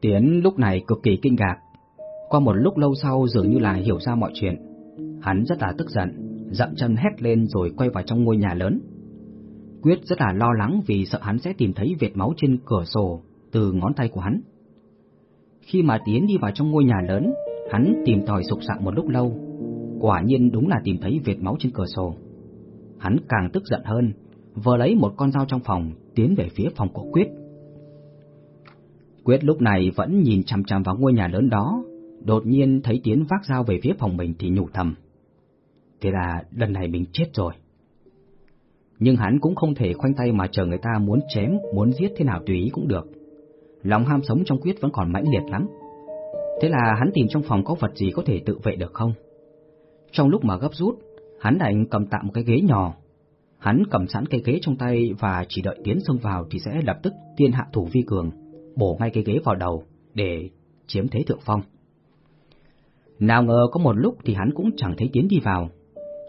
Tiến lúc này cực kỳ kinh ngạc. Qua một lúc lâu sau dường như là hiểu ra mọi chuyện. Hắn rất là tức giận, dậm chân hét lên rồi quay vào trong ngôi nhà lớn. Quyết rất là lo lắng vì sợ hắn sẽ tìm thấy vệt máu trên cửa sổ từ ngón tay của hắn. Khi mà Tiến đi vào trong ngôi nhà lớn, hắn tìm tòi sục sạo một lúc lâu, quả nhiên đúng là tìm thấy vệt máu trên cửa sổ. Hắn càng tức giận hơn, vừa lấy một con dao trong phòng tiến về phía phòng của Quyết. Quyết lúc này vẫn nhìn chằm chằm vào ngôi nhà lớn đó, đột nhiên thấy Tiến vác dao về phía phòng mình thì nhủ thầm. Thế là lần này mình chết rồi. Nhưng hắn cũng không thể khoanh tay mà chờ người ta muốn chém, muốn giết thế nào tùy ý cũng được. Lòng ham sống trong Quyết vẫn còn mãnh liệt lắm. Thế là hắn tìm trong phòng có vật gì có thể tự vệ được không? Trong lúc mà gấp rút, hắn đành cầm tạm một cái ghế nhỏ. Hắn cầm sẵn cái ghế trong tay và chỉ đợi Tiến xông vào thì sẽ lập tức tiên hạ thủ vi cường, bổ ngay cái ghế vào đầu để chiếm thế thượng phong. Nào ngờ có một lúc thì hắn cũng chẳng thấy Tiến đi vào,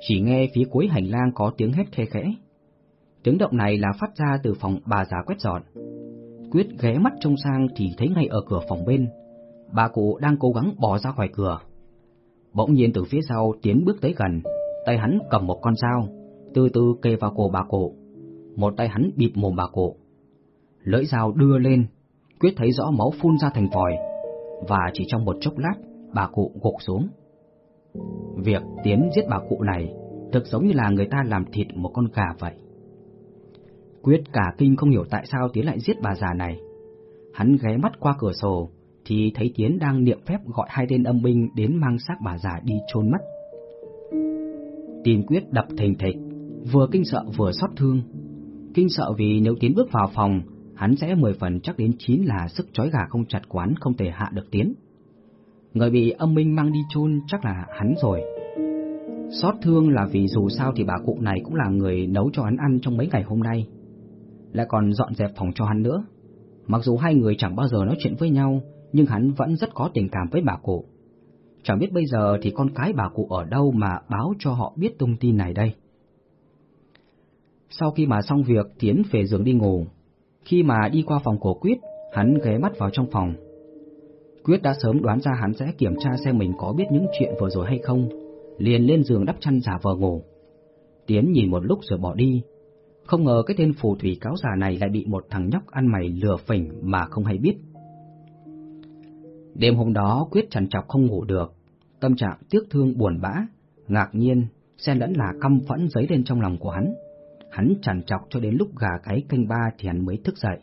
chỉ nghe phía cuối hành lang có tiếng hét khe khẽ. Tiếng động này là phát ra từ phòng bà già quét dọn. Quyết ghé mắt trông sang thì thấy ngay ở cửa phòng bên, bà cụ đang cố gắng bỏ ra khỏi cửa. Bỗng nhiên từ phía sau Tiến bước tới gần, tay hắn cầm một con dao, từ từ kề vào cổ bà cụ. Một tay hắn bịt mồm bà cụ. Lưỡi dao đưa lên, Quyết thấy rõ máu phun ra thành vòi, và chỉ trong một chốc lát, bà cụ gục xuống. Việc Tiến giết bà cụ này thực giống như là người ta làm thịt một con gà vậy. Quyết cả kinh không hiểu tại sao Tiến lại giết bà già này. Hắn ghé mắt qua cửa sổ, thì thấy Tiến đang niệm phép gọi hai tên âm binh đến mang xác bà già đi chôn mất. Tim Quyết đập thình thịch, vừa kinh sợ vừa xót thương. Kinh sợ vì nếu Tiến bước vào phòng, hắn sẽ mười phần chắc đến chín là sức chói gà không chặt quán không thể hạ được Tiến. Người bị âm minh mang đi chôn chắc là hắn rồi. Xót thương là vì dù sao thì bà cụ này cũng là người nấu cho hắn ăn trong mấy ngày hôm nay. Lại còn dọn dẹp phòng cho hắn nữa. Mặc dù hai người chẳng bao giờ nói chuyện với nhau, nhưng hắn vẫn rất có tình cảm với bà cụ. Chẳng biết bây giờ thì con cái bà cụ ở đâu mà báo cho họ biết thông tin này đây. Sau khi mà xong việc, Tiến về giường đi ngủ. Khi mà đi qua phòng của Quyết, hắn ghé mắt vào trong phòng. Quyết đã sớm đoán ra hắn sẽ kiểm tra xem mình có biết những chuyện vừa rồi hay không, liền lên giường đắp chăn giả vờ ngủ. Tiến nhìn một lúc rồi bỏ đi, không ngờ cái tên phù thủy cáo già này lại bị một thằng nhóc ăn mày lừa phỉnh mà không hay biết. Đêm hôm đó Quyết trằn trọc không ngủ được, tâm trạng tiếc thương buồn bã, ngạc nhiên, xen lẫn là căm phẫn dấy lên trong lòng của hắn. Hắn trằn trọc cho đến lúc gà gáy canh ba thì hắn mới thức dậy.